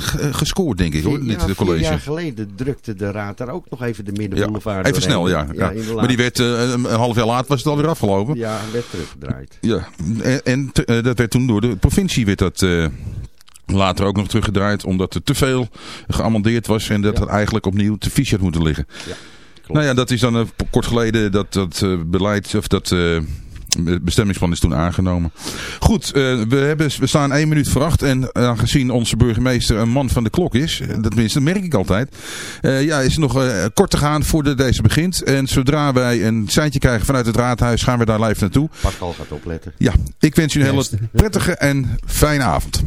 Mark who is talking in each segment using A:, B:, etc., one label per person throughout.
A: gescoord, denk ik, hoor,
B: Vier,
A: dit
B: ja,
A: eh, college.
B: vier jaar geleden drukte de raad daar ook nog even de
A: Ja,
B: middenboulevard
A: even snel, ja. ja. maar die werd eh, een, half jaar later was het alweer afgelopen.
B: Ja, werd teruggedraaid.
A: Ja, en, eh, dat werd toen door de provincie werd dat eh, later ook nog teruggedraaid. Omdat er te veel geamendeerd was en dat
B: Ja.
A: er eigenlijk opnieuw te fiche had moeten liggen. Nou ja, dat is dan eh, kort geleden dat dat eh, beleid of dat eh, bestemmingsplan is toen aangenomen. Goed, eh, we, hebben, we staan één minuut voor acht en eh, aangezien onze burgemeester een man van de klok is, eh, dat tenminste dat merk ik altijd, eh, ja, is het nog kort te gaan voordat deze begint. En zodra wij een seintje krijgen vanuit het raadhuis gaan we daar live naartoe.
B: Pascal gaat opletten.
A: Ja, ik wens u een hele prettige en fijne avond.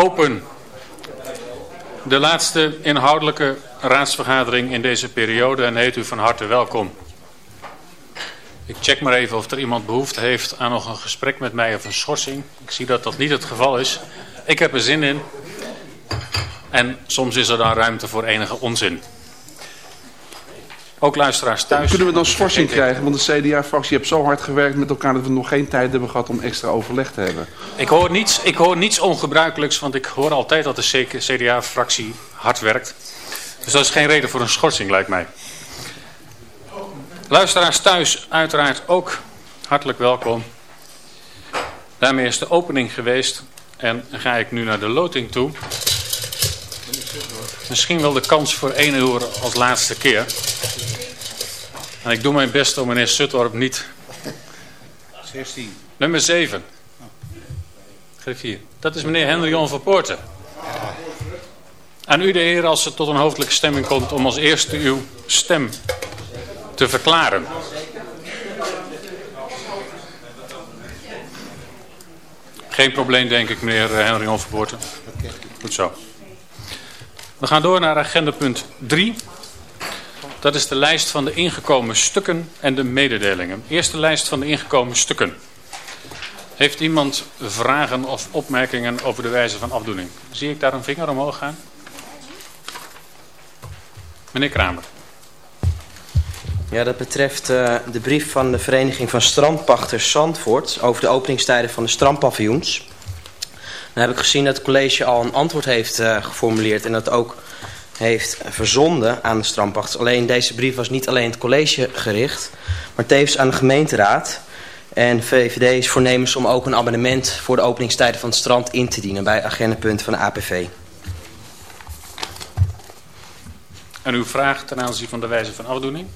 C: Open de laatste inhoudelijke raadsvergadering in deze periode en heet u van harte welkom. Ik check maar even of er iemand behoefte heeft aan nog een gesprek met mij of een schorsing. Ik zie dat dat niet het geval is. Ik heb er zin in. En soms is er dan ruimte voor enige onzin. Ook luisteraars thuis.
D: Kunnen we dan schorsing krijgen? Want de CDA-fractie heeft zo hard gewerkt met elkaar dat we nog geen tijd hebben gehad om extra overleg te hebben.
C: Ik hoor, niets, ik hoor niets ongebruikelijks, want ik hoor altijd dat de CDA-fractie hard werkt. Dus dat is geen reden voor een schorsing, lijkt mij. Luisteraars thuis uiteraard ook hartelijk welkom. Daarmee is de opening geweest en ga ik nu naar de loting toe. Misschien wel de kans voor één uur als laatste keer. En ik doe mijn best om meneer Suttorp niet... 16. Nummer 7. Geef hier. Dat is meneer Henry-Jan van Poorten. Aan u de heer als het tot een hoofdelijke stemming komt om als eerste uw stem te verklaren. Geen probleem denk ik meneer eh, Henry-Jan van Poorten. Goed zo. We gaan door naar agenda punt 3. Dat is de lijst van de ingekomen stukken en de mededelingen. Eerste lijst van de ingekomen stukken. Heeft iemand vragen of opmerkingen over de wijze van afdoening? Zie ik daar een vinger omhoog gaan? Meneer Kramer.
E: Ja, dat betreft eh, de brief van de Vereniging van Strandpachters Zandvoort over de openingstijden van de strandpaviljoens. Dan heb ik gezien dat het college al een antwoord heeft eh, geformuleerd en dat ook heeft verzonden aan de strandpachters. Alleen deze brief was niet alleen het college gericht, maar tevens aan de gemeenteraad. En VVD is voornemens om ook een abonnement voor de openingstijden van het strand in te dienen bij agendapunten van de APV.
C: En uw vraag ten aanzien van de wijze van afdoening?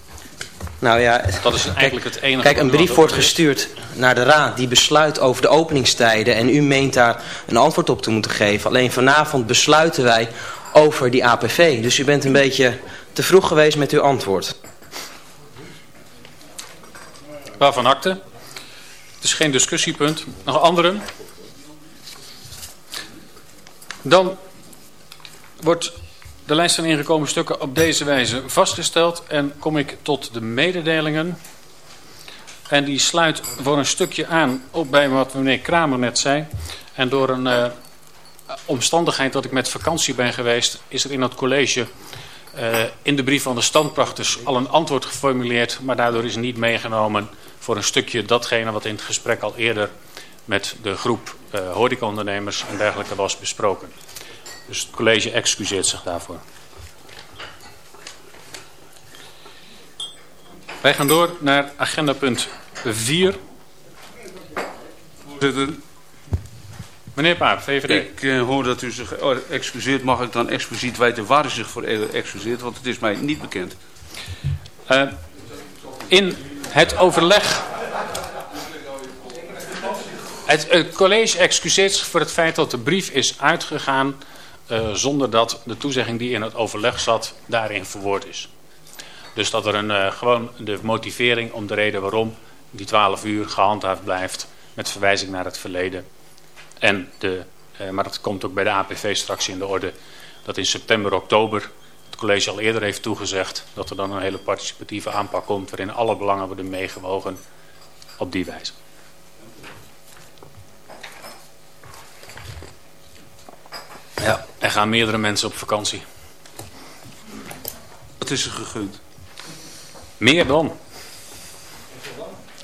E: Nou ja,
C: Dat is eigenlijk het enige
E: Kijk, een brief wordt gestuurd naar de raad die besluit over de openingstijden en u meent daar een antwoord op te moeten geven. Alleen vanavond besluiten wij over die APV. Dus u bent een beetje te vroeg geweest met uw antwoord.
C: Waarvan akte? Het is geen discussiepunt. Nog anderen? Dan wordt de lijst van ingekomen stukken op deze wijze vastgesteld en kom ik tot de mededelingen. En die sluit voor een stukje aan op bij wat meneer Kramer net zei. En door een eh, omstandigheid dat ik met vakantie ben geweest, is er in het college eh, in de brief van de standprachters al een antwoord geformuleerd, maar daardoor is niet meegenomen voor een stukje datgene wat in het gesprek al eerder met de groep eh horecaondernemers en dergelijke was besproken. Dus het college excuseert zich daarvoor. Wij gaan door naar agenda punt 4.
F: Voorzitter,
C: Meneer Paap, VVD.
F: ik eh, hoor dat u zich oh, excuseert. Mag ik dan expliciet weten waar u zich voor eh, excuseert? Want het is mij niet bekend.
C: Eh, in het overleg. Het, het college excuseert zich voor het feit dat de brief is uitgegaan eh, zonder dat de toezegging die in het overleg zat daarin verwoord is. Dus dat er een, eh, gewoon de motivering om de reden waarom die 12 uur gehandhaafd blijft met verwijzing naar het verleden. En de, eh, maar dat komt ook bij de APV straks in de orde dat in september, oktober het college al eerder heeft toegezegd dat er dan een hele participatieve aanpak komt waarin alle belangen worden meegewogen op die wijze. Ja, er gaan meerdere mensen op vakantie.
F: Wat is er gegund?
C: Meer dan.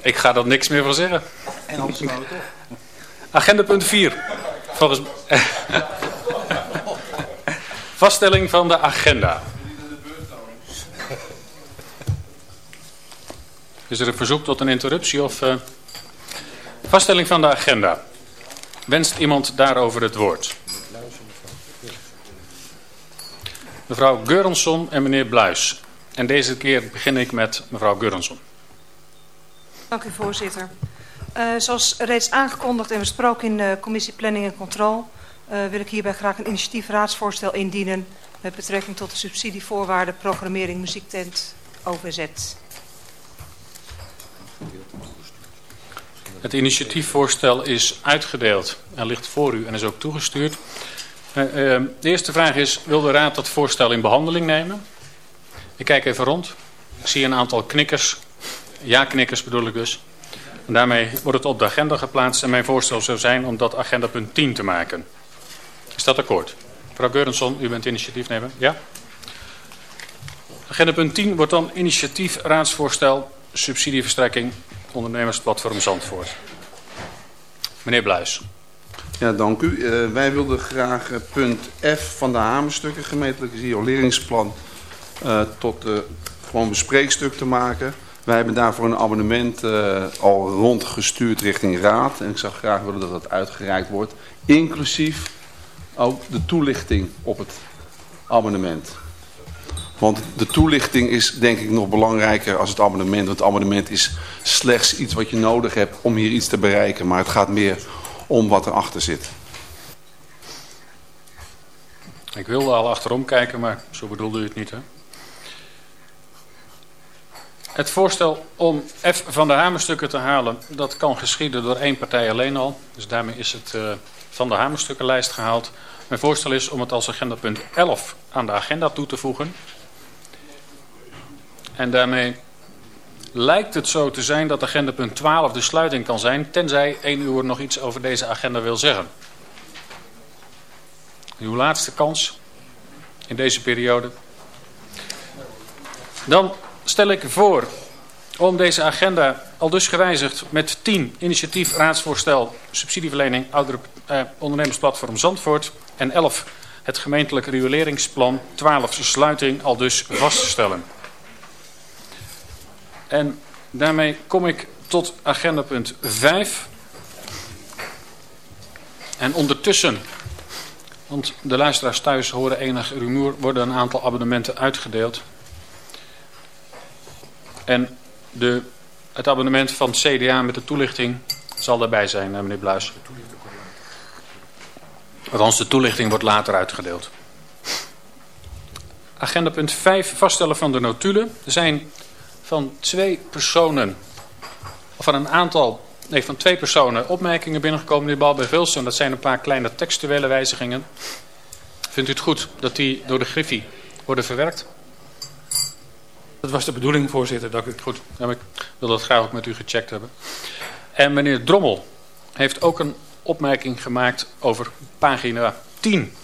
C: Ik ga er niks meer van zeggen. Agenda punt 4. Volgens... Vaststelling van de agenda. Is er een verzoek tot een interruptie of... eh, Vaststelling van de agenda. Wenst iemand daarover het woord? Mevrouw Geurensson en meneer Bluis. En deze keer begin ik met mevrouw Geurensson.
G: Dank u voorzitter. Eh, zoals reeds aangekondigd en besproken in de commissie Planning en Controle... eh, wil ik hierbij graag een initiatiefraadsvoorstel indienen... met betrekking tot de subsidievoorwaarden programmering muziektent OVZ.
C: Het initiatiefvoorstel is uitgedeeld en ligt voor u en is ook toegestuurd. Eh, eh, de eerste vraag is, wil de Raad dat voorstel in behandeling nemen? Ik kijk even rond. Ik zie een aantal knikkers. Ja-knikkers bedoel ik dus. En daarmee wordt het op de agenda geplaatst en mijn voorstel zou zijn om dat agenda punt 10 te maken. Is dat akkoord? Mevrouw Geurensson, u bent initiatiefnemer. Ja? Agenda punt 10 wordt dan initiatief raadsvoorstel subsidieverstrekking ondernemersplatform Zandvoort. Meneer Bluis.
D: Ja, dank u. Eh, wij wilden graag eh, punt F van de hamerstukken, gemeentelijk rioleringsplan, eh, tot eh, gewoon bespreekstuk te maken. Wij hebben daarvoor een abonnement al rondgestuurd richting raad. En ik zou graag willen dat dat uitgereikt wordt. Inclusief ook de toelichting op het abonnement. Want de toelichting is denk ik nog belangrijker als het abonnement. Want het abonnement is slechts iets wat je nodig hebt om hier iets te bereiken. Maar het gaat meer om wat erachter zit.
C: Ik wilde al achterom kijken, maar zo bedoelde u het niet, hè? Het voorstel om F van de hamerstukken te halen, dat kan geschieden door één partij alleen al. Dus daarmee is het eh, van de hamerstukkenlijst gehaald. Mijn voorstel is om het als agenda punt 11 aan de agenda toe te voegen. En daarmee lijkt het zo te zijn dat agenda punt 12 de sluiting kan zijn, tenzij één uur nog iets over deze agenda wil zeggen. Uw laatste kans in deze periode. Dan stel ik voor om deze agenda al dus gewijzigd met 10 initiatief raadsvoorstel subsidieverlening oudere eh, ondernemersplatform Zandvoort en 11 het gemeentelijk rioleringsplan 12 sluiting al dus vast te stellen. En daarmee kom ik tot agenda punt 5. En ondertussen, want de luisteraars thuis horen enig rumoer, worden een aantal abonnementen uitgedeeld. En de, het abonnement van het CDA met de toelichting zal daarbij zijn, meneer Bluis. Althans, de toelichting wordt later uitgedeeld. Agenda punt 5, vaststellen van de notulen. Er zijn van twee personen, of van een aantal, nee, van twee personen opmerkingen binnengekomen. Meneer Balbe Vilsen, dat zijn een paar kleine textuele wijzigingen. Vindt u het goed dat die door de Griffie worden verwerkt?
H: Dat was de bedoeling, voorzitter. Dank u.
C: Goed, ja, ik wil dat graag ook met u gecheckt hebben. En meneer Drommel heeft ook een opmerking gemaakt over pagina 10.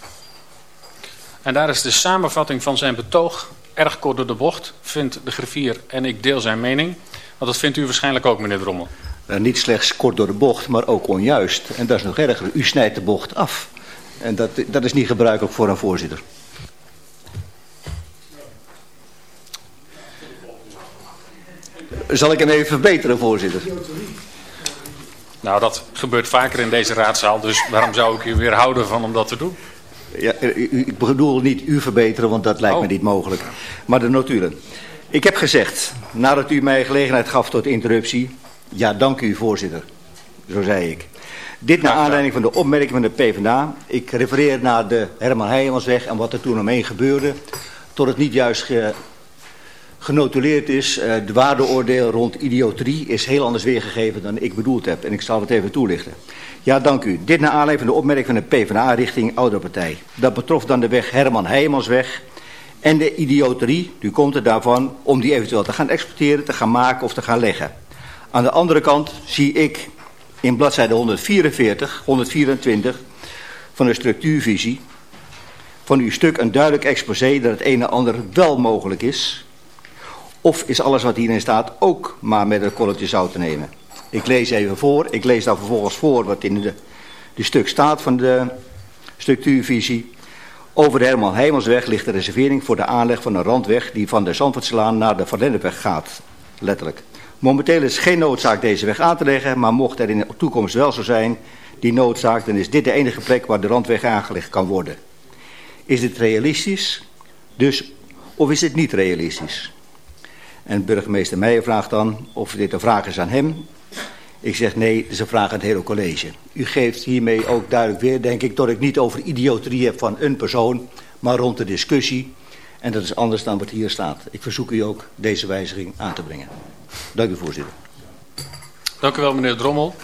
C: En daar is de samenvatting van zijn betoog erg kort door de bocht, vindt de griffier en ik deel zijn mening. Want dat vindt u waarschijnlijk ook, meneer Drommel.
I: Eh, niet slechts kort door de bocht, maar ook onjuist. En dat is nog erger. U snijdt de bocht af. En dat, dat is niet gebruikelijk voor een voorzitter. Zal ik hem even verbeteren, voorzitter?
C: Nou, dat gebeurt vaker in deze raadzaal, dus waarom zou ik u weer houden van om dat te doen?
I: Ja, eh, ik bedoel niet u verbeteren, want dat lijkt me
C: Oh.
I: niet mogelijk. Maar de notulen. Ik heb gezegd, nadat u mij gelegenheid gaf tot interruptie... Ja, dank u, voorzitter. Zo zei ik. Dit naar aanleiding van de opmerking van de PvdA. Ik refereer naar de Herman Heijemansweg en wat er toen omheen gebeurde. Tot het niet juist genotuleerd is. Eh, de waardeoordeel rond idioterie is heel anders weergegeven dan ik bedoeld heb. En ik zal het even toelichten. Ja, dank u. Dit naar aanleiding van de opmerking van de PvdA richting Oudere Partij. Dat betrof dan de weg Herman Heijemansweg. En de idioterie, nu komt het daarvan, om die eventueel te gaan exporteren, te gaan maken of te gaan leggen. Aan de andere kant zie ik in bladzijde 144, 124 van de structuurvisie van uw stuk een duidelijk exposé dat het een en ander wel mogelijk is. Of is alles wat hierin staat ook maar met een korreltje zout te nemen? Ik lees even voor. Ik lees dan vervolgens voor wat in de, stuk staat van de structuurvisie. Over de Herman Heijmansweg ligt de reservering voor de aanleg van een randweg die van de Zandvoortslaan naar de Van gaat. Letterlijk. Momenteel is geen noodzaak deze weg aan te leggen, maar mocht er in de toekomst wel zo zijn die noodzaak, dan is dit de enige plek waar de randweg aangelegd kan worden. Is dit realistisch? Dus, of is dit niet realistisch? En burgemeester Meijer vraagt dan of dit een vraag is aan hem. Ik zeg nee, vraag aan het hele college. U geeft hiermee ook duidelijk weer, denk ik, dat ik niet over idioterie heb van een persoon, maar rond de discussie. En dat is anders dan wat hier staat. Ik verzoek u ook deze wijziging aan te brengen. Dank u, voorzitter.
C: Dank u wel, meneer Drommel.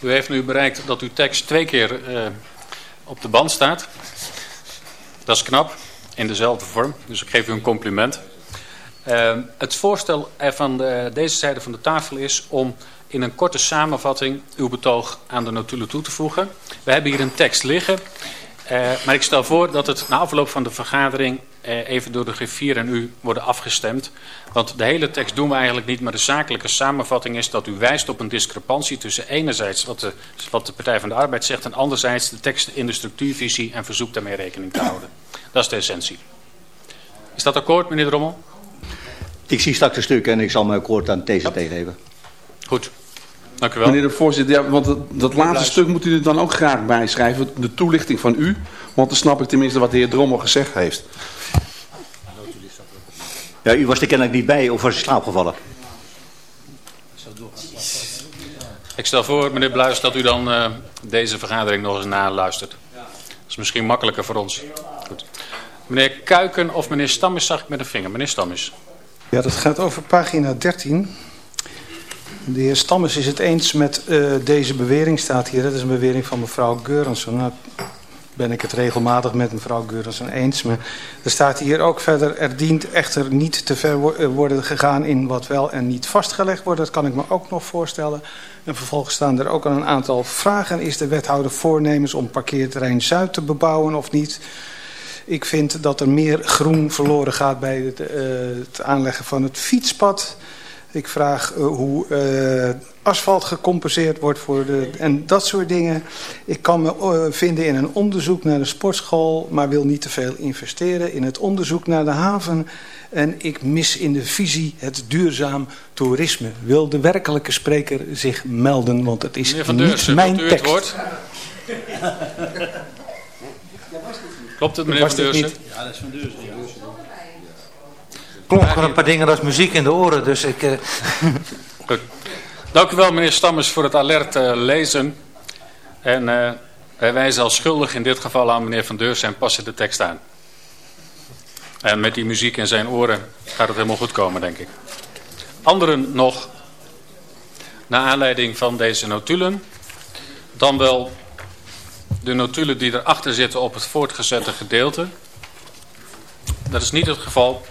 C: U heeft nu bereikt dat uw tekst twee keer eh, op de band staat. Dat is knap, in dezelfde vorm. Dus ik geef u een compliment. Eh, het voorstel van de, deze zijde van de tafel is om in een korte samenvatting uw betoog aan de notulen toe te voegen. We hebben hier een tekst liggen. Eh, maar ik stel voor dat het na afloop van de vergadering eh, even door de griffier en u worden afgestemd. Want de hele tekst doen we eigenlijk niet, maar de zakelijke samenvatting is dat u wijst op een discrepantie tussen enerzijds wat de, wat de Partij van de Arbeid zegt en anderzijds de teksten in de structuurvisie en verzoekt daarmee rekening te houden. Dat is de essentie. Is dat akkoord, meneer Drommel?
I: Ik zie straks een stuk en ik zal mijn akkoord aan TCT geven.
C: Goed. Dank u wel.
D: Meneer de voorzitter, ja, want dat, dat laatste
C: Bluis.
D: stuk moet u er dan ook graag bij schrijven. De toelichting van u. Want dan snap ik tenminste wat de heer Drommel gezegd heeft.
I: Ja, u was er kennelijk niet bij of was u slaapgevallen?
C: Ik stel voor, meneer Bluis, dat u dan eh, deze vergadering nog eens naluistert. Dat is misschien makkelijker voor ons. Goed. Meneer Kuiken of meneer Stammis zag ik met een vinger. Meneer Stammis.
H: Ja, dat gaat over pagina 13. De heer Stammes is het eens met eh, deze bewering, staat hier. Dat is een bewering van mevrouw Geurensen. Nou ben ik het regelmatig met mevrouw Geurensen eens. Maar er staat hier ook verder... er dient echter niet te ver eh, worden gegaan in wat wel en niet vastgelegd wordt. Dat kan ik me ook nog voorstellen. En vervolgens staan er ook een aantal vragen. Is de wethouder voornemens om parkeerterrein Zuid te bebouwen of niet... Ik vind dat er meer groen verloren gaat bij het, eh, het aanleggen van het fietspad. Ik vraag eh, hoe eh, asfalt gecompenseerd wordt voor de... En dat soort dingen. Ik kan me vinden in een onderzoek naar de sportschool... maar wil niet te veel investeren in het onderzoek naar de haven. En ik mis in de visie het duurzaam toerisme. Wil de werkelijke spreker zich melden? Want het is
C: Meneer Van
H: niet mijn
C: het
H: tekst.
C: woord? Klopt het, meneer
J: Was
C: Van Deursen?
J: niet? Ja, dat is Van Deursen. Klonken een paar dingen als muziek in de oren, dus ik... eh,
C: Goed. Dank u wel, meneer Stammers, voor het alert eh, lezen. En eh, wij wijzen als schuldig in dit geval aan meneer Van Deursen en passen de tekst aan. En met die muziek in zijn oren gaat het helemaal goed komen, denk ik. Anderen nog, naar aanleiding van deze notulen, dan wel de notulen die erachter zitten op het voortgezette gedeelte. Dat is niet het geval.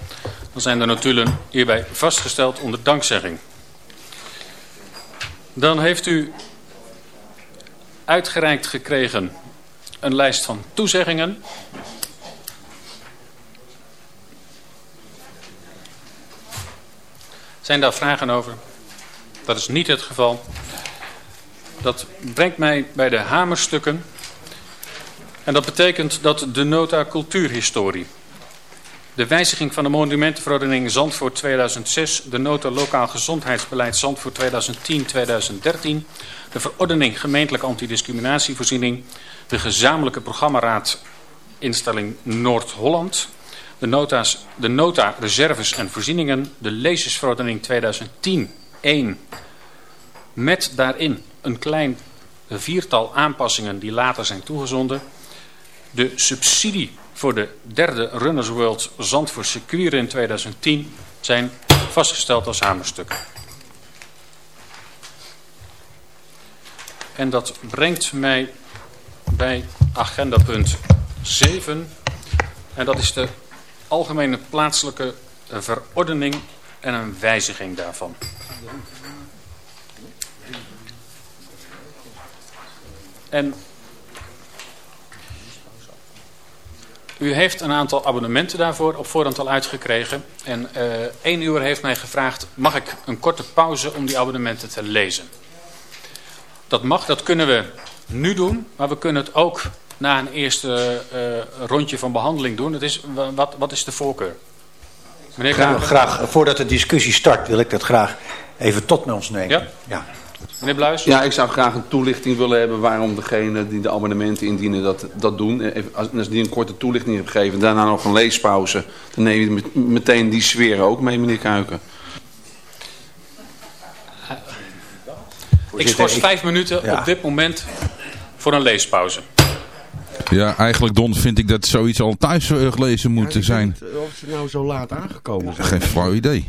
C: Dan zijn de notulen hierbij vastgesteld onder dankzegging. Dan heeft u uitgereikt gekregen een lijst van toezeggingen. Zijn daar vragen over? Dat is niet het geval. Dat brengt mij bij de hamerstukken. En dat betekent dat de nota cultuurhistorie. De wijziging van de monumentenverordening Zandvoort 2006, de nota lokaal gezondheidsbeleid Zandvoort 2010-2013, de verordening gemeentelijke antidiscriminatievoorziening, de gezamenlijke programmaraad instelling Noord-Holland, de, nota's, de nota reserves en voorzieningen, de lezersverordening 2010-1, met daarin een klein viertal aanpassingen die later zijn toegezonden, de subsidie voor de derde Runners World Zandvoort Circuit in 2010 zijn vastgesteld als hamerstukken. En dat brengt mij bij agenda punt 7. En dat is de algemene plaatselijke verordening en een wijziging daarvan. En U heeft een aantal abonnementen daarvoor op voorhand al uitgekregen. En eh één uur heeft mij gevraagd, mag ik een korte pauze om die abonnementen te lezen? Dat mag, dat kunnen we nu doen, maar we kunnen het ook na een eerste eh, rondje van behandeling doen. Het is, wa- wat, wat is de voorkeur? Meneer
J: graag, graag, voordat de discussie start, wil ik dat graag even tot met ons nemen.
C: Ja?
J: ja.
C: Meneer Bluis?
D: Ja, ik zou graag een toelichting willen hebben waarom degene die de abonnementen indienen dat, dat doen. Eh, Even- Als, als die een korte toelichting heeft gegeven, daarna nog een leespauze, dan neem je met- meteen die sfeer ook mee, meneer Kuiken.
C: Ik schors vijf minuten
K: Ja.
C: op dit moment voor een leespauze.
K: Ja, eigenlijk Don vind ik dat zoiets al thuis eh, gelezen moet zijn.
B: Of ze nou zo laat aangekomen zijn.
K: Geen flauw idee.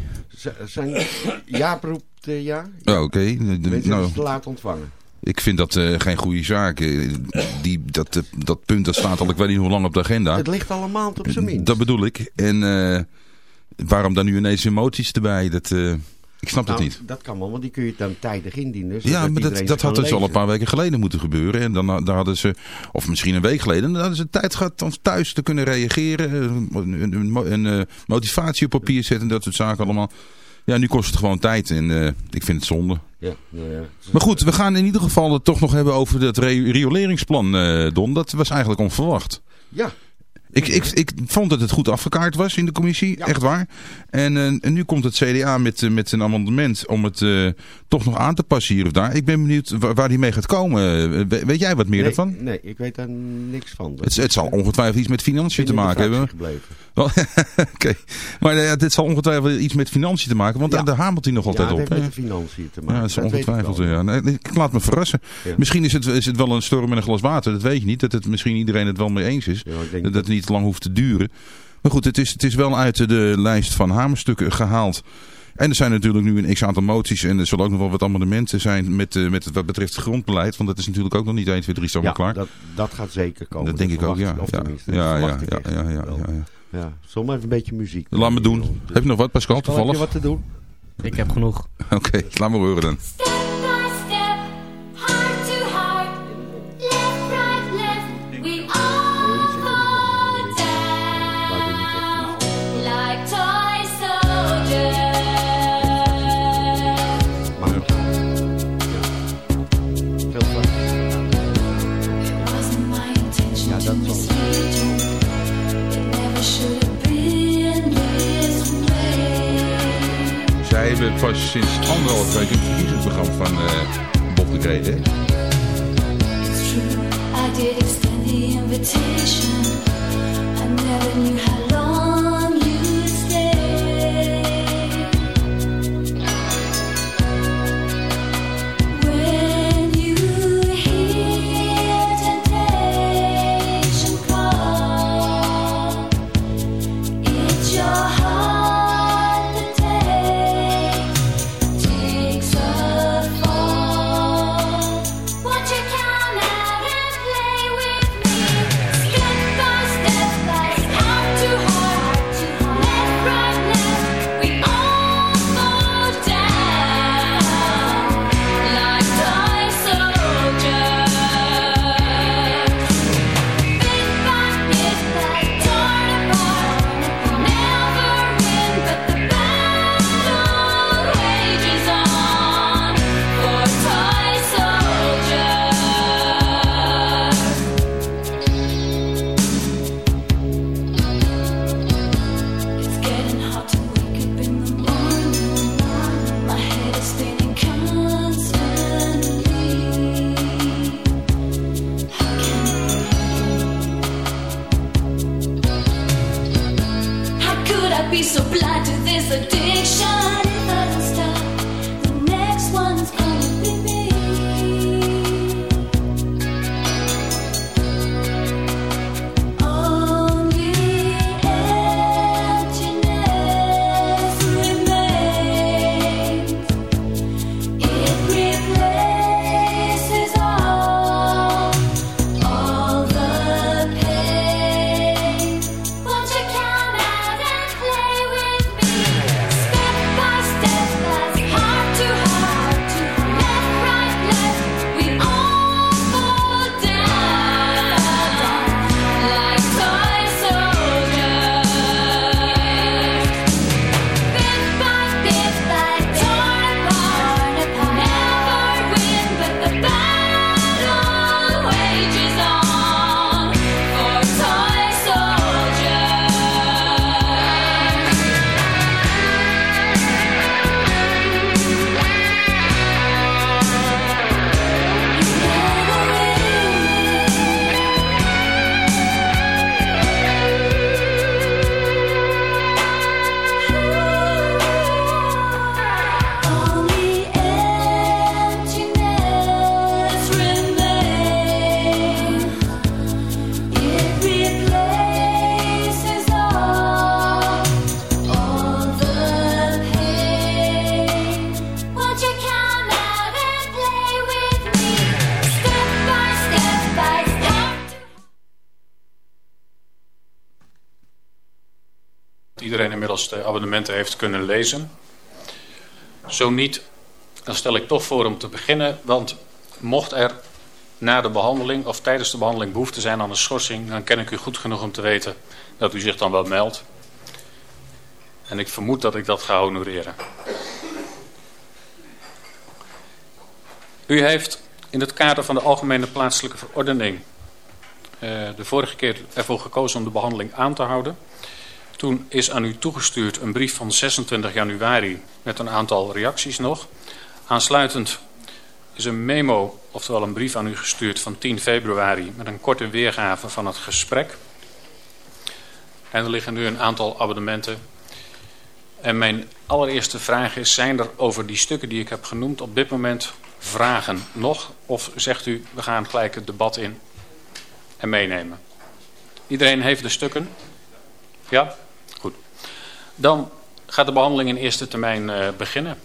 B: Zijn Jaap roept eh, ja?
K: Ja, oké.
B: Hebben
K: Nou,
B: ze te laat ontvangen.
K: ik vind dat eh, geen goede zaak. Eh, Die, dat, dat punt dat staat al ik weet niet hoe lang op de agenda.
B: Het ligt al een maand op zijn minst.
K: Dat bedoel ik. En waarom dan nu ineens emoties erbij? Dat, ik snap
B: Nou,
K: het niet.
B: Dat kan wel, want die kun je dan tijdig indienen.
K: Ja, maar dat, dat had dus al een paar weken geleden moeten gebeuren. En dan, daar hadden ze, of misschien een week geleden, dan hadden ze tijd gehad om thuis te kunnen reageren. eh, Een, een, een, een, eh, motivatie op papier zetten, dat soort zaken allemaal. Ja, nu kost het gewoon tijd en eh, ik vind het zonde.
B: Ja, nou ja.
K: Maar goed, we gaan in ieder geval het toch nog hebben over het re- rioleringsplan, Don. Dat was eigenlijk onverwacht.
B: Ja.
K: Ik, ik, ik vond dat het goed afgekaart was in de commissie, echt waar. En, eh, en nu komt het CDA met, eh, met een amendement om het eh, toch nog aan te passen hier of daar. Ik ben benieuwd waar, waar die mee gaat komen. We- weet jij wat meer
B: nee,
K: ervan?
B: Nee, ik weet daar niks van.
K: Het, het zal ongetwijfeld iets met financiën te maken hebben. Oké, maar dit zal ongetwijfeld iets met financiën te maken, want
B: Ja.
K: daar hamelt hij nog
B: Ja,
K: altijd
B: het
K: op.
B: heeft
K: hè?
B: met de financiën te maken.
K: Ja, dat is
B: Dat
K: ongetwijfeld. Ja. Nee, ik laat me verrassen.
B: Ja.
K: Misschien is het, is het wel een storm in een glas water, dat weet je niet. Dat het misschien iedereen het wel mee eens is.
B: Ja, ik denk
K: dat, het niet lang hoeft te duren. Maar goed, het is, het is wel uit de lijst van hamerstukken gehaald. En er zijn natuurlijk nu een x-aantal moties en er zullen ook nog wel wat amendementen zijn met, eh, met het, wat betreft het grondbeleid. Want dat is natuurlijk ook nog niet 1, 2, 3 zo
B: Ja,
K: klaar.
B: dat, dat gaat zeker komen.
K: Dat denk ik ook, ja.
B: Of
K: Ja, ja, ja, ja, ja, ja, ja, ja.
B: Ja, zal maar even een beetje muziek.
K: Laat me doen. Heb je nog wat, Pascal,
B: Pascal, heb je
K: toevallig?
B: wat te doen?
L: Ik heb genoeg.
K: Oké, laat maar horen dan. Pas sinds anderhalf week een verkiezingsprogramma van eh Bob de
A: I did extend the invitation.
C: Heeft kunnen lezen. Zo niet, dan stel ik toch voor om te beginnen. Want mocht er na de behandeling of tijdens de behandeling behoefte zijn aan een schorsing... dan ken ik u goed genoeg om te weten dat u zich dan wel meldt. En ik vermoed dat ik dat ga honoreren. U heeft in het kader van de algemene plaatselijke verordening... eh, de vorige keer ervoor gekozen om de behandeling aan te houden... Toen is aan u toegestuurd een brief van 26 januari met een aantal reacties nog. Aansluitend is een memo, oftewel een brief aan u gestuurd van 10 februari met een korte weergave van het gesprek. En er liggen nu een aantal abonnementen. En mijn allereerste vraag is, zijn er over die stukken die ik heb genoemd op dit moment vragen nog? Of zegt u, we gaan gelijk het debat in en meenemen? Iedereen heeft de stukken? Ja? Dan gaat de behandeling in eerste termijn eh, beginnen.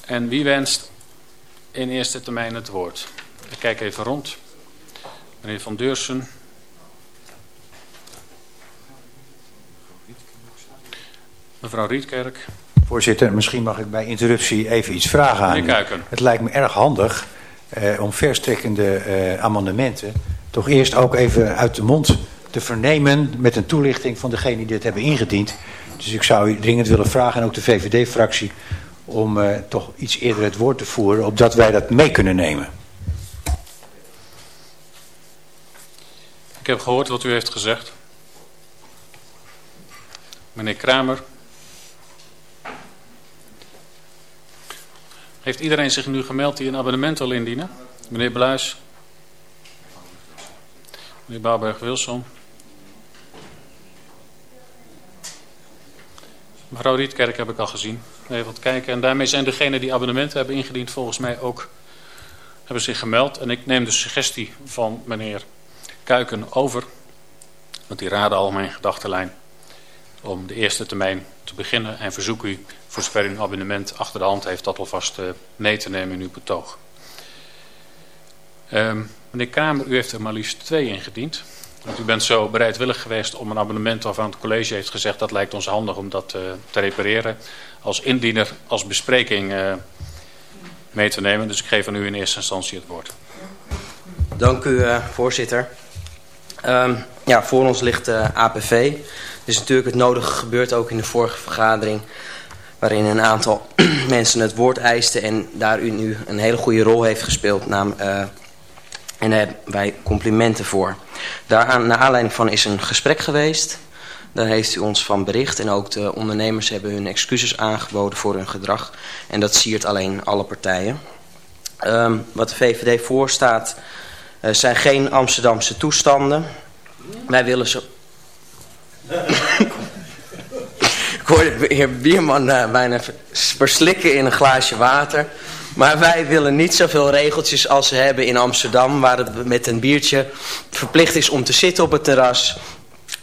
C: En wie wenst in eerste termijn het woord? Ik kijk even rond. Meneer Van Deursen. Mevrouw Rietkerk.
J: Voorzitter, misschien mag ik bij interruptie even iets vragen aan u. Het lijkt me erg handig eh, om verstrekkende eh, amendementen toch eerst ook even uit de mond te vernemen met een toelichting van degene die dit hebben ingediend. Dus ik zou u dringend willen vragen, en ook de VVD-fractie, om eh, toch iets eerder het woord te voeren, opdat wij dat mee kunnen nemen.
C: Ik heb gehoord wat u heeft gezegd. Meneer Kramer. Heeft iedereen zich nu gemeld die een abonnement wil indienen? Meneer Bluis. Meneer Bouwberg-Wilson. Mevrouw Rietkerk heb ik al gezien. Even wat kijken. En daarmee zijn degenen die abonnementen hebben ingediend volgens mij ook hebben zich gemeld. En ik neem de suggestie van meneer Kuiken over. Want die raadde al mijn gedachtenlijn. Om de eerste termijn te beginnen. En verzoek u voor zover abonnement achter de hand heeft dat alvast eh, mee te nemen in uw betoog. Ehm, meneer Kamer, u heeft er maar liefst twee ingediend. U bent zo bereidwillig geweest om een abonnement waarvan het college heeft gezegd... dat lijkt ons handig om dat eh, te repareren. Als indiener, als bespreking eh, mee te nemen. Dus ik geef aan u in eerste instantie het woord.
E: Dank u, eh, voorzitter. Ehm, ja, voor ons ligt de APV. Is natuurlijk het nodige gebeurd ook in de vorige vergadering... waarin een aantal mensen het woord eisten... en daar u nu een hele goede rol heeft gespeeld. Naam, en daar hebben wij complimenten voor. Daaraan, naar aanleiding van is een gesprek geweest... Daar heeft u ons van bericht en ook de ondernemers hebben hun excuses aangeboden voor hun gedrag. En dat siert alleen alle partijen. Ehm, wat de VVD voorstaat eh, zijn geen Amsterdamse toestanden. Wij willen zo... Ik hoorde de heer Bierman eh, bijna verslikken in een glaasje water. Maar wij willen niet zoveel regeltjes als ze hebben in Amsterdam... waar het met een biertje verplicht is om te zitten op het terras...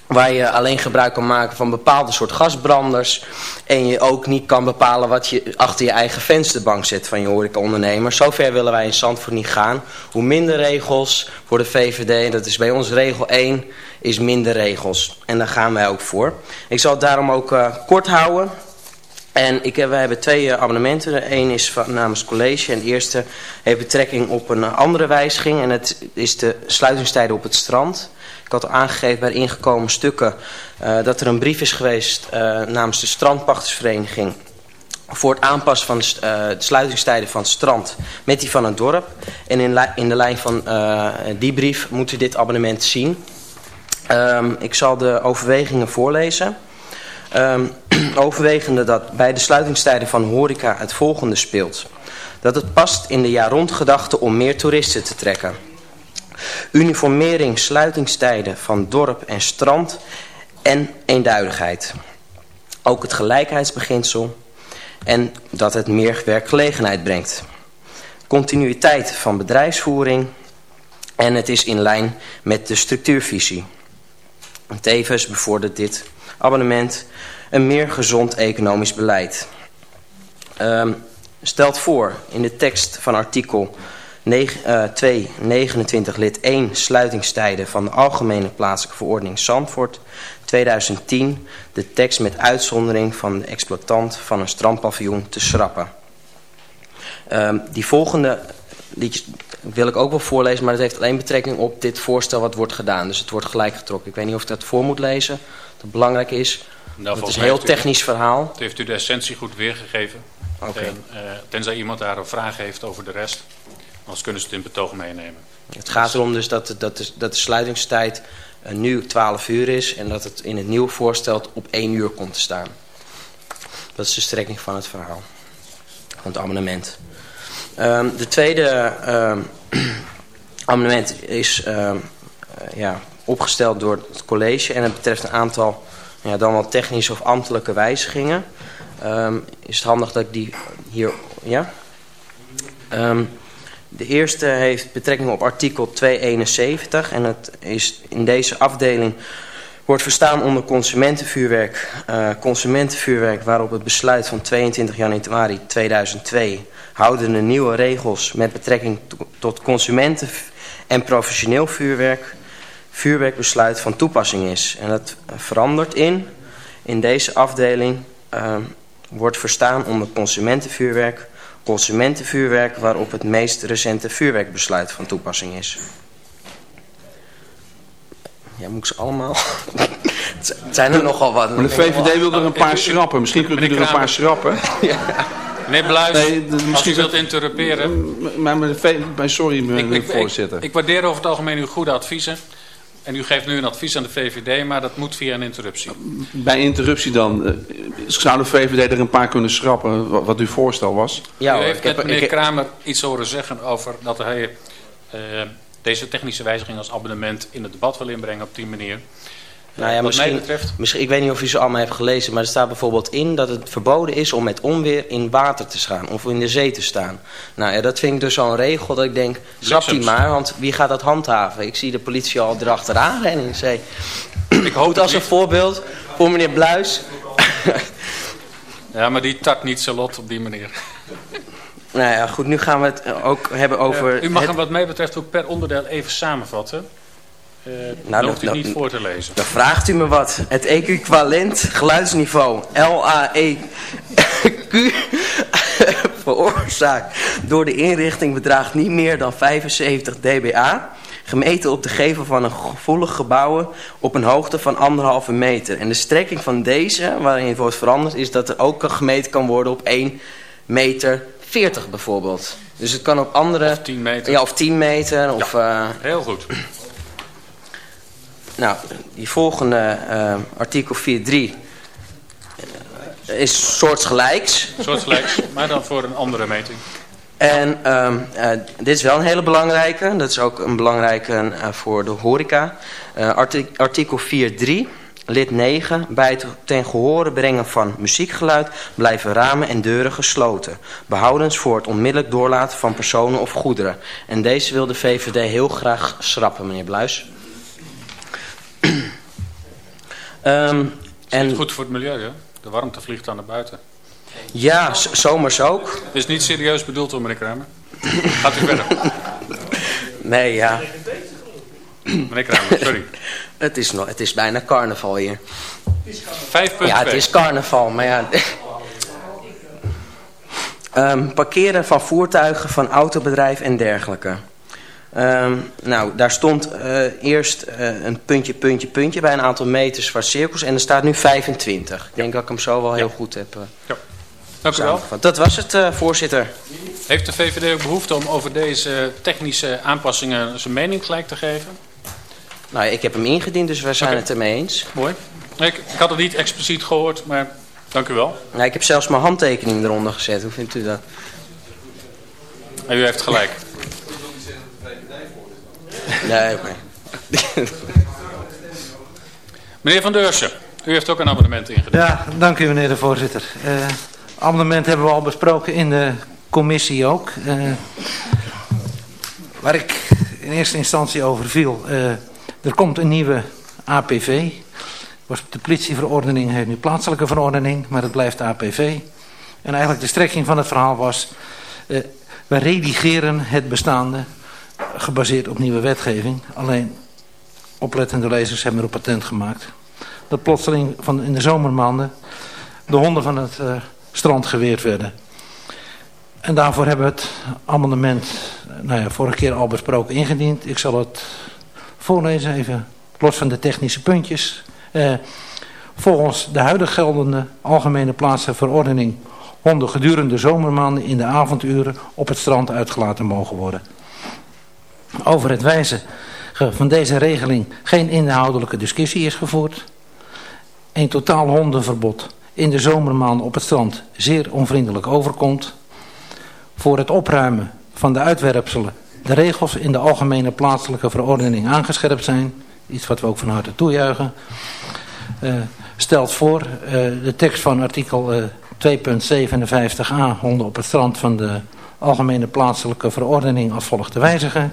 E: waar je alleen gebruik kan maken van bepaalde soort gasbranders... en je ook niet kan bepalen wat je achter je eigen vensterbank zet van je horecaondernemer. Zover willen wij in Zandvoort niet gaan. Hoe minder regels voor de VVD, dat is bij ons regel 1, is minder regels. En daar gaan wij ook voor. Ik zal het daarom ook uh, kort houden... En ik heb, wij hebben twee uh, abonnementen. Eén is van, namens college en de eerste heeft betrekking op een andere wijziging. En het is de sluitingstijden op het strand. Ik had aangegeven bij ingekomen stukken uh, dat er een brief is geweest namens de strandpachtersvereniging. Voor het aanpassen van de, de, sluitingstijden van het strand met die van het dorp. En in, in de lijn van die brief moet u dit abonnement zien. Um, ik zal de overwegingen voorlezen. Um, overwegende dat bij de sluitingstijden van horeca het volgende speelt. Dat het past in de jaar om meer toeristen te trekken. Uniformering sluitingstijden van dorp en strand en eenduidigheid. Ook het gelijkheidsbeginsel en dat het meer werkgelegenheid brengt. Continuïteit van bedrijfsvoering en het is in lijn met de structuurvisie. Tevens bevordert dit abonnement een meer gezond economisch beleid. Um, stelt voor in de tekst van artikel 229 lid 1 sluitingstijden van de Algemene Plaatselijke Verordening Zandvoort 2010 de tekst met uitzondering van de exploitant van een strandpaviljoen te schrappen. Um, die volgende wil ik ook wel voorlezen, maar het heeft alleen betrekking op dit voorstel wat wordt gedaan. Dus het wordt gelijk getrokken. Ik weet niet of ik dat voor moet lezen, dat het belangrijk is.
C: Nou,
E: het is een heel technisch verhaal.
C: Het heeft u de essentie goed weergegeven.
E: Okay.
C: En, uh, tenzij iemand daar een vraag heeft over de rest, anders kunnen ze het in betoog meenemen.
E: Het gaat erom dus dat, dat, de, dat de sluitingstijd uh, nu 12 uur is en dat het in het nieuwe voorstel op 1 uur komt te staan. Dat is de strekking van het verhaal, van het amendement. Um, de tweede um, amendement is um, uh, ja, opgesteld door het college en het betreft een aantal ja, dan wel technische of ambtelijke wijzigingen. Um, is het handig dat ik die hier... Ja? Um, de eerste heeft betrekking op artikel 271 en het is in deze afdeling wordt verstaan onder consumentenvuurwerk. Uh, consumentenvuurwerk waarop het besluit van 22 januari 2002 houden de nieuwe regels met betrekking tot consumenten en professioneel vuurwerk vuurwerkbesluit van toepassing is. En dat verandert in, in deze afdeling uh, wordt verstaan onder consumentenvuurwerk, consumentenvuurwerk waarop het meest recente vuurwerkbesluit van toepassing is. Ja, moet ik ze allemaal? het zijn er nogal wat.
D: Maar de VVD wil er een paar schrappen. Misschien kunt u er een paar schrappen.
C: ja. Meneer Bluis, nee, als u wilt interruperen.
D: Maar, maar, sorry, meneer
C: ik, ik,
D: voorzitter.
C: Ik, ik, waardeer over het algemeen uw goede adviezen. En u geeft nu een advies aan de VVD, maar dat moet via een interruptie.
D: Bij interruptie dan, eh, zou de VVD er een paar kunnen schrappen, wa- wat uw voorstel was?
E: Ja,
C: u heeft
E: ik heb-
C: net meneer
E: ik-
C: Kramer iets horen zeggen over dat hij eh, deze technische wijziging als abonnement in het debat wil inbrengen op die manier.
E: Nou ja, misschien,
C: betreft-
E: misschien, ik weet niet of u ze allemaal heeft gelezen, maar er staat bijvoorbeeld in dat het verboden is om met onweer in water te staan of in de zee te staan. Nou ja, dat vind ik dus zo'n regel dat ik denk, schrap die maar, want wie gaat dat handhaven? Ik zie de politie al erachteraan rennen in de zee.
C: Ik hoop
E: Goed als een voorbeeld voor meneer Bluis.
C: Ja, maar die tart niet zijn lot op die manier.
E: nou ja, goed, nu gaan we het ook hebben over...
C: U mag
E: het-
C: hem wat mij betreft ook per onderdeel even samenvatten. Eh
E: Nou,
C: u
E: dat-
C: niet voor te lezen.
E: Dan vraagt u me wat. Het equivalent geluidsniveau LAEQ veroorzaakt door de inrichting bedraagt niet meer dan 75 dBA. Gemeten op de gevel van een gevoelig gebouwen op een hoogte van anderhalve meter. En de strekking van deze, waarin het wordt veranderd, is dat er ook gemeten kan worden op 1 meter 40 bijvoorbeeld. Dus het kan op andere...
C: Of 10 meter.
E: Ja, of 10 meter. Of, eh,
C: Heel goed.
E: Nou, die volgende eh, artikel 4.3 eh, is soortgelijks.
C: Soortgelijks, maar dan voor een andere meting.
E: En ehm, eh, dit is wel een hele belangrijke. Dat is ook een belangrijke voor de horeca. Arti- artikel 4.3, lid 9. Bij het ten gehore brengen van muziekgeluid blijven ramen en deuren gesloten. Behoudens voor het onmiddellijk doorlaten van personen of goederen. En deze wil de VVD heel graag schrappen, meneer Bluis. Ehm, en
C: Goed voor het milieu, hè? De warmte vliegt aan naar buiten.
E: ja, zomers ook.
C: Dit is niet serieus bedoeld hoor, meneer Kramer. Gaat u verder.
E: Nee, ja.
C: Meneer Kramer, sorry.
E: Het is, nog, het is bijna carnaval hier.
C: 5.2.
E: Ja, het is carnaval, maar ja. Ehm, parkeren van voertuigen van autobedrijf en dergelijke. Ehm, nou, daar stond eh, eerst eh, een puntje, puntje, puntje bij een aantal meters van cirkels. En er staat nu 25. Ik denk dat ik hem zo wel heel goed heb uh,
C: Ja. Dank u wel.
E: Dat was het, eh, voorzitter.
C: Heeft de VVD ook behoefte om over deze technische aanpassingen zijn mening gelijk te geven?
E: Nou, ik heb hem ingediend, dus wij zijn het ermee eens.
C: Mooi. Ik, ik had het niet expliciet gehoord, maar dank u wel.
E: Nou, ik heb zelfs mijn handtekening eronder gezet. Hoe vindt u dat?
C: En u heeft gelijk.
E: Nee, oké.
C: Meneer Van Deursen, u heeft ook een abonnement ingediend.
L: Ja, dank u meneer de voorzitter. Eh amendement hebben we al besproken in de commissie ook. Eh, waar ik in eerste instantie over viel. eh, er komt een nieuwe APV. Was de politieverordening heeft nu plaatselijke verordening, maar het blijft APV. En eigenlijk de strekking van het verhaal was... eh, we redigeren het bestaande gebaseerd op nieuwe wetgeving. Alleen oplettende lezers hebben er op patent gemaakt dat plotseling van in de zomermaanden de honden van het eh, strand geweerd werden. En daarvoor hebben we het amendement, eh, nou ja, vorige keer al besproken, ingediend. Ik zal het voorlezen even, los van de technische puntjes. Eh, volgens de huidig geldende algemene plaatselijke verordening honden gedurende zomermaanden in de avonduren op het strand uitgelaten mogen worden. Over het wijzigen van deze regeling geen inhoudelijke discussie is gevoerd een totaal hondenverbod in de zomermaanden op het strand zeer onvriendelijk overkomt. Voor het opruimen van de uitwerpselen de regels in de algemene plaatselijke verordening aangescherpt zijn. Iets wat we ook van harte toejuichen. Uh, stelt voor uh, de tekst van artikel uh, 2.57a honden op het strand van de algemene plaatselijke verordening als volgt te wijzigen.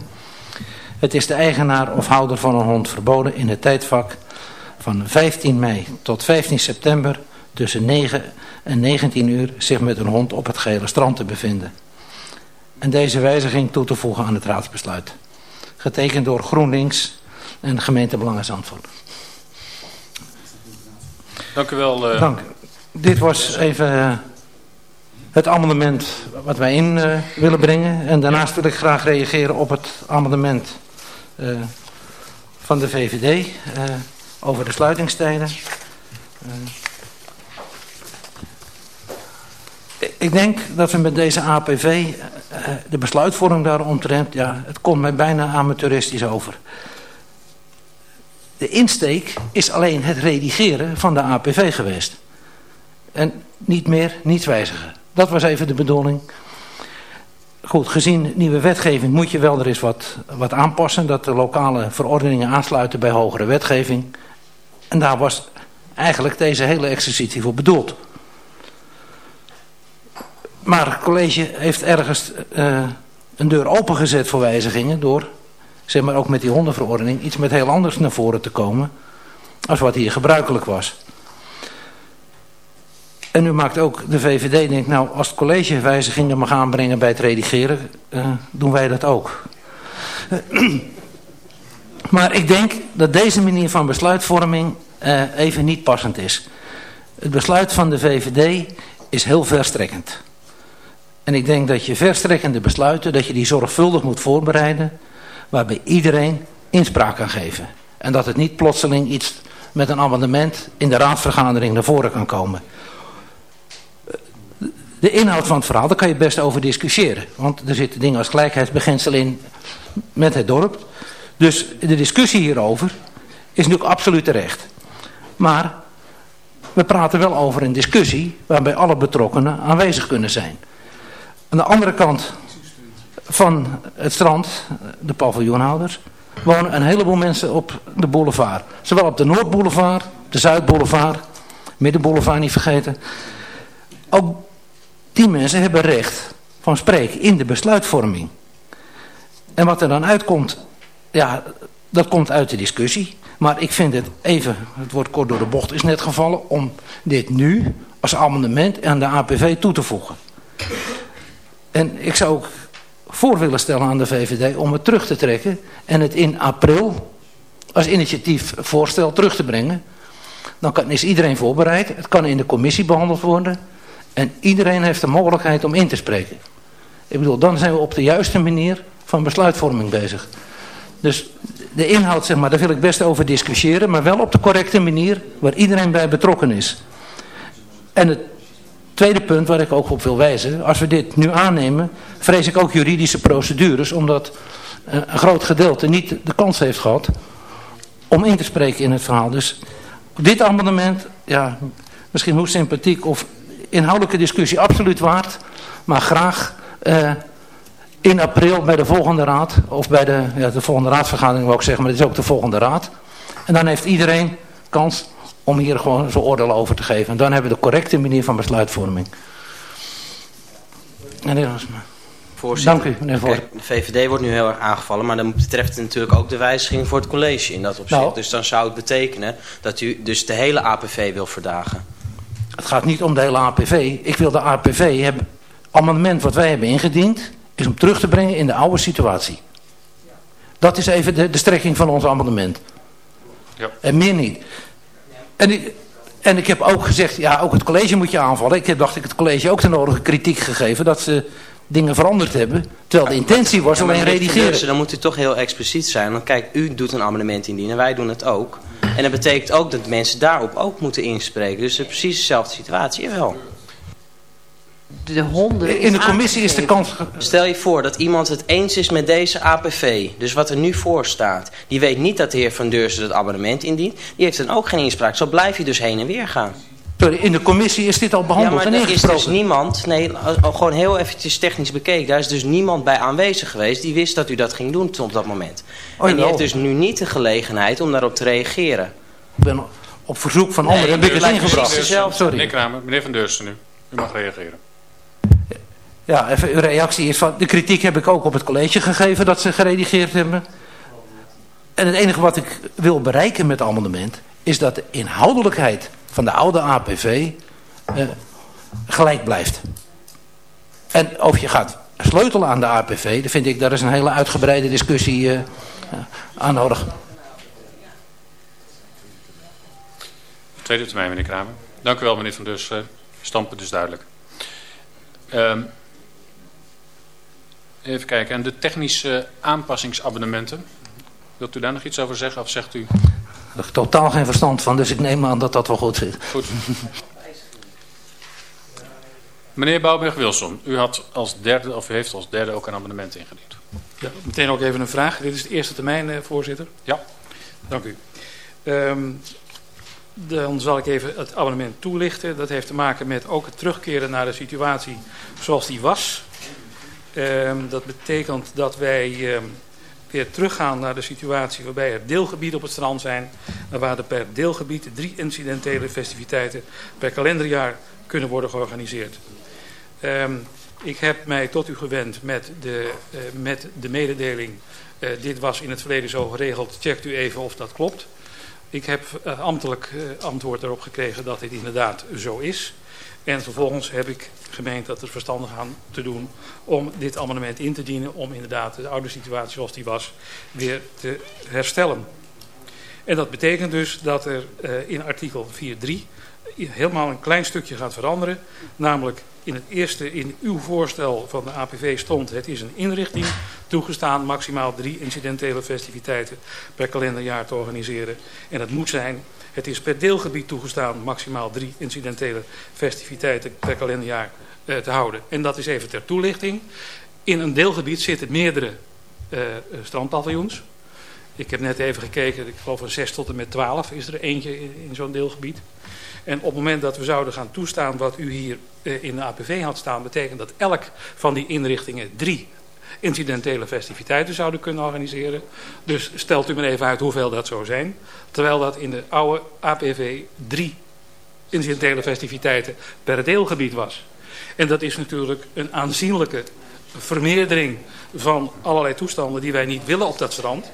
L: Het is de eigenaar of houder van een hond verboden in het tijdvak van 15 mei tot 15 september tussen 9 en 19 uur zich met een hond op het gele strand te bevinden. En deze wijziging toe te voegen aan het raadsbesluit. Getekend door GroenLinks en gemeentebelangen Zandvoort.
C: Dank u wel. Uh...
L: Dank. Dit was even uh, het amendement wat wij in uh, willen brengen. En daarnaast wil ik graag reageren op het amendement van de VVD over de sluitingstijden. Uh, ik denk dat we met deze APV de besluitvorming daaromtrent, ja, het komt mij bijna amateuristisch over. de insteek is alleen het redigeren van de APV geweest. En niet meer, niets wijzigen. Dat was even de bedoeling. Goed, gezien nieuwe wetgeving moet je wel er eens wat, wat aanpassen. Dat de lokale verordeningen aansluiten bij hogere wetgeving. En daar was eigenlijk deze hele exercitie voor bedoeld. Maar het college heeft ergens eh, een deur opengezet voor wijzigingen... door, zeg maar ook met die hondenverordening... iets met heel anders naar voren te komen... als wat hier gebruikelijk was. En nu maakt ook de VVD, denkt, nou, als het college wijzigingen mag aanbrengen bij het redigeren, eh, doen wij dat ook. maar ik denk dat deze manier van besluitvorming eh, even niet passend is. Het besluit van de VVD is heel verstrekkend. En ik denk dat je verstrekkende besluiten, dat je die zorgvuldig moet voorbereiden, waarbij iedereen inspraak kan geven. En dat het niet plotseling iets met een amendement in de raadsvergadering naar voren kan komen. De inhoud van het verhaal, daar kan je best over discussiëren. Want er zitten dingen als gelijkheidsbeginsel in met het dorp. Dus de discussie hierover is natuurlijk absoluut terecht. Maar we praten wel over een discussie waarbij alle betrokkenen aanwezig kunnen zijn. Aan de andere kant van het strand, de paviljoenhouders, wonen een heleboel mensen op de boulevard. Zowel op de Noordboulevard, de Zuidboulevard, Middenboulevard niet vergeten. Ook die mensen hebben recht van spreken in de besluitvorming. En wat er dan uitkomt, ja, dat komt uit de discussie. Maar ik vind het even, het wordt kort door de bocht is net gevallen, om dit nu als amendement aan de APV toe te voegen. En ik zou ook voor willen stellen aan de VVD om het terug te trekken en het in april als initiatief voorstel terug te brengen. Dan kan, is iedereen voorbereid, het kan in de commissie behandeld worden en iedereen heeft de mogelijkheid om in te spreken. Ik bedoel, dan zijn we op de juiste manier van besluitvorming bezig. Dus de inhoud, zeg maar, daar wil ik best over discussiëren, maar wel op de correcte manier waar iedereen bij betrokken is. En het tweede punt waar ik ook op wil wijzen, als we dit nu aannemen, vrees ik ook juridische procedures, omdat eh, een groot gedeelte niet de kans heeft gehad om in te spreken in het verhaal. Dus dit amendement, ja, misschien hoe sympathiek of inhoudelijke discussie absoluut waard, maar graag uh, in april bij de volgende raad, of bij de, ja, de volgende raadsvergadering wil ik zeggen, maar dit is ook de volgende raad. En dan heeft iedereen kans om hier gewoon zijn oordeel over te geven. En dan hebben we de correcte manier van besluitvorming. En dit was me.
E: Voorzitter,
L: Dank u, meneer
E: de VVD wordt nu heel erg aangevallen, maar dan betreft het natuurlijk ook de wijziging voor het college in dat opzicht.
L: Nou.
E: Dus dan zou het betekenen dat u dus de hele APV wil verdagen.
L: Het gaat niet om de hele APV. Ik wil de APV hebben. Amendement wat wij hebben ingediend, is om terug te brengen in de oude situatie. Dat is even de, de strekking van ons amendement.
C: Ja.
L: En meer niet. En ik, en ik heb ook gezegd, ja, ook het college moet je aanvallen. Ik heb, dacht ik, het college ook de nodige kritiek gegeven dat ze dingen veranderd hebben. Terwijl de intentie was
E: Ja,
L: alleen redigeren.
E: Deursen, dan moet u toch heel expliciet zijn. Want kijk, u doet een amendement indienen, wij doen het ook. En dat betekent ook dat mensen daarop ook moeten inspreken. Dus het is precies dezelfde situatie, jawel.
M: De honden
L: In de commissie is de kans...
E: Stel je voor dat iemand het eens is met deze APV, dus wat er nu voor staat. Die weet niet dat de heer Van Deursen het abonnement indient. Die heeft dan ook geen inspraak. Zo blijf je dus heen en weer gaan.
L: Sorry, in de commissie is dit al
E: Ja,
L: behandeld
E: maar
L: en
E: er is dus niemand, nee, al- gewoon heel eventjes technisch bekeken. Daar is dus niemand bij aanwezig geweest die wist dat u dat ging doen op dat moment.
L: Oh,
E: en die heeft dus nu niet de gelegenheid om daarop te reageren.
L: Ik ben op verzoek van
E: Nee,
L: anderen heb ik het ingebracht.
C: Meneer
L: Sorry.
C: Kramer, meneer Van Deursen nu. U mag reageren.
L: Ja, even uw reactie is van... De kritiek heb ik ook op het college gegeven dat ze geredigeerd hebben. En het enige wat ik wil bereiken met het amendement... is dat de inhoudelijkheid van de oude APV eh, gelijk blijft. En of je gaat sleutelen aan de APV... dan vind ik, daar is een hele uitgebreide discussie eh, aan nodig.
C: Tweede termijn, meneer Kramer. Dank u wel, meneer Van Deursen. Standpunt is duidelijk. Ehm, even kijken. En de technische aanpassingsabonnementen. Wilt u daar nog iets over zeggen? Of zegt u...
L: Ik totaal geen verstand van, dus ik neem aan dat dat wel goed zit.
C: Goed. Meneer Bouwberg-Wilson, u had als derde, of u heeft als derde ook een amendement ingediend.
N: Ja, meteen ook even een vraag. Dit is de eerste termijn, eh, voorzitter.
C: Ja.
N: Dank u. Ehm, dan zal ik even het abonnement toelichten. Dat heeft te maken met ook het terugkeren naar de situatie zoals die was. Ehm, dat betekent dat wij ehm, weer teruggaan naar de situatie waarbij er deelgebieden op het strand zijn. En waar er per deelgebied drie incidentele festiviteiten per kalenderjaar kunnen worden georganiseerd. Ehm, ik heb mij tot u gewend met de, eh, met de mededeling. eh, dit was in het verleden zo geregeld. Checkt u even of dat klopt. Ik heb eh, ambtelijk antwoord erop gekregen dat dit inderdaad zo is. En vervolgens heb ik gemeend dat het verstandig aan te doen om dit amendement in te dienen. Om inderdaad de oude situatie zoals die was weer te herstellen. En dat betekent dus dat er eh, in artikel 4.3 helemaal een klein stukje gaat veranderen. Namelijk in het eerste, in uw voorstel van de APV stond... het is een inrichting toegestaan maximaal drie incidentele festiviteiten per kalenderjaar te organiseren. En het moet zijn, het is per deelgebied toegestaan maximaal drie incidentele festiviteiten per kalenderjaar eh, te houden. En dat is even ter toelichting. In een deelgebied zitten meerdere eh, strandpaviljoens. Ik heb net even gekeken, ik geloof van 6 tot en met 12 is er eentje in, in zo'n deelgebied. En op het moment dat we zouden gaan toestaan wat u hier eh, in de APV had staan, betekent dat elk van die inrichtingen drie incidentele festiviteiten zouden kunnen organiseren. Dus stelt u me even uit hoeveel dat zou zijn. Terwijl dat in de oude APV drie incidentele festiviteiten per deelgebied was. En dat is natuurlijk een aanzienlijke vermeerdering van allerlei toestanden die wij niet willen op dat strand.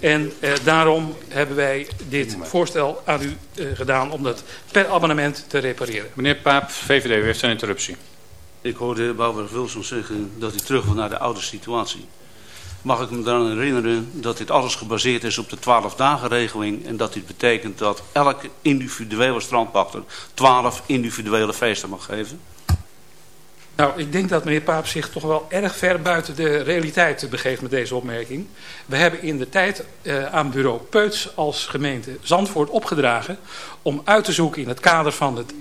N: En eh, daarom hebben wij dit voorstel aan u eh, gedaan om dat per abonnement te repareren.
C: Meneer Paap, VVD, u heeft een interruptie.
F: Ik hoorde de heer Bouwer-Wilson zeggen dat hij terug wil naar de oude situatie. Mag ik me dan herinneren dat dit alles gebaseerd is op de 12 dagen regeling en dat dit betekent dat elke individuele strandpachter 12 individuele feesten mag geven?
N: Nou, ik denk dat meneer Paap zich toch wel erg ver buiten de realiteit begeeft met deze opmerking. We hebben in de tijd eh, aan bureau Peuts als gemeente Zandvoort opgedragen om uit te zoeken in het kader van het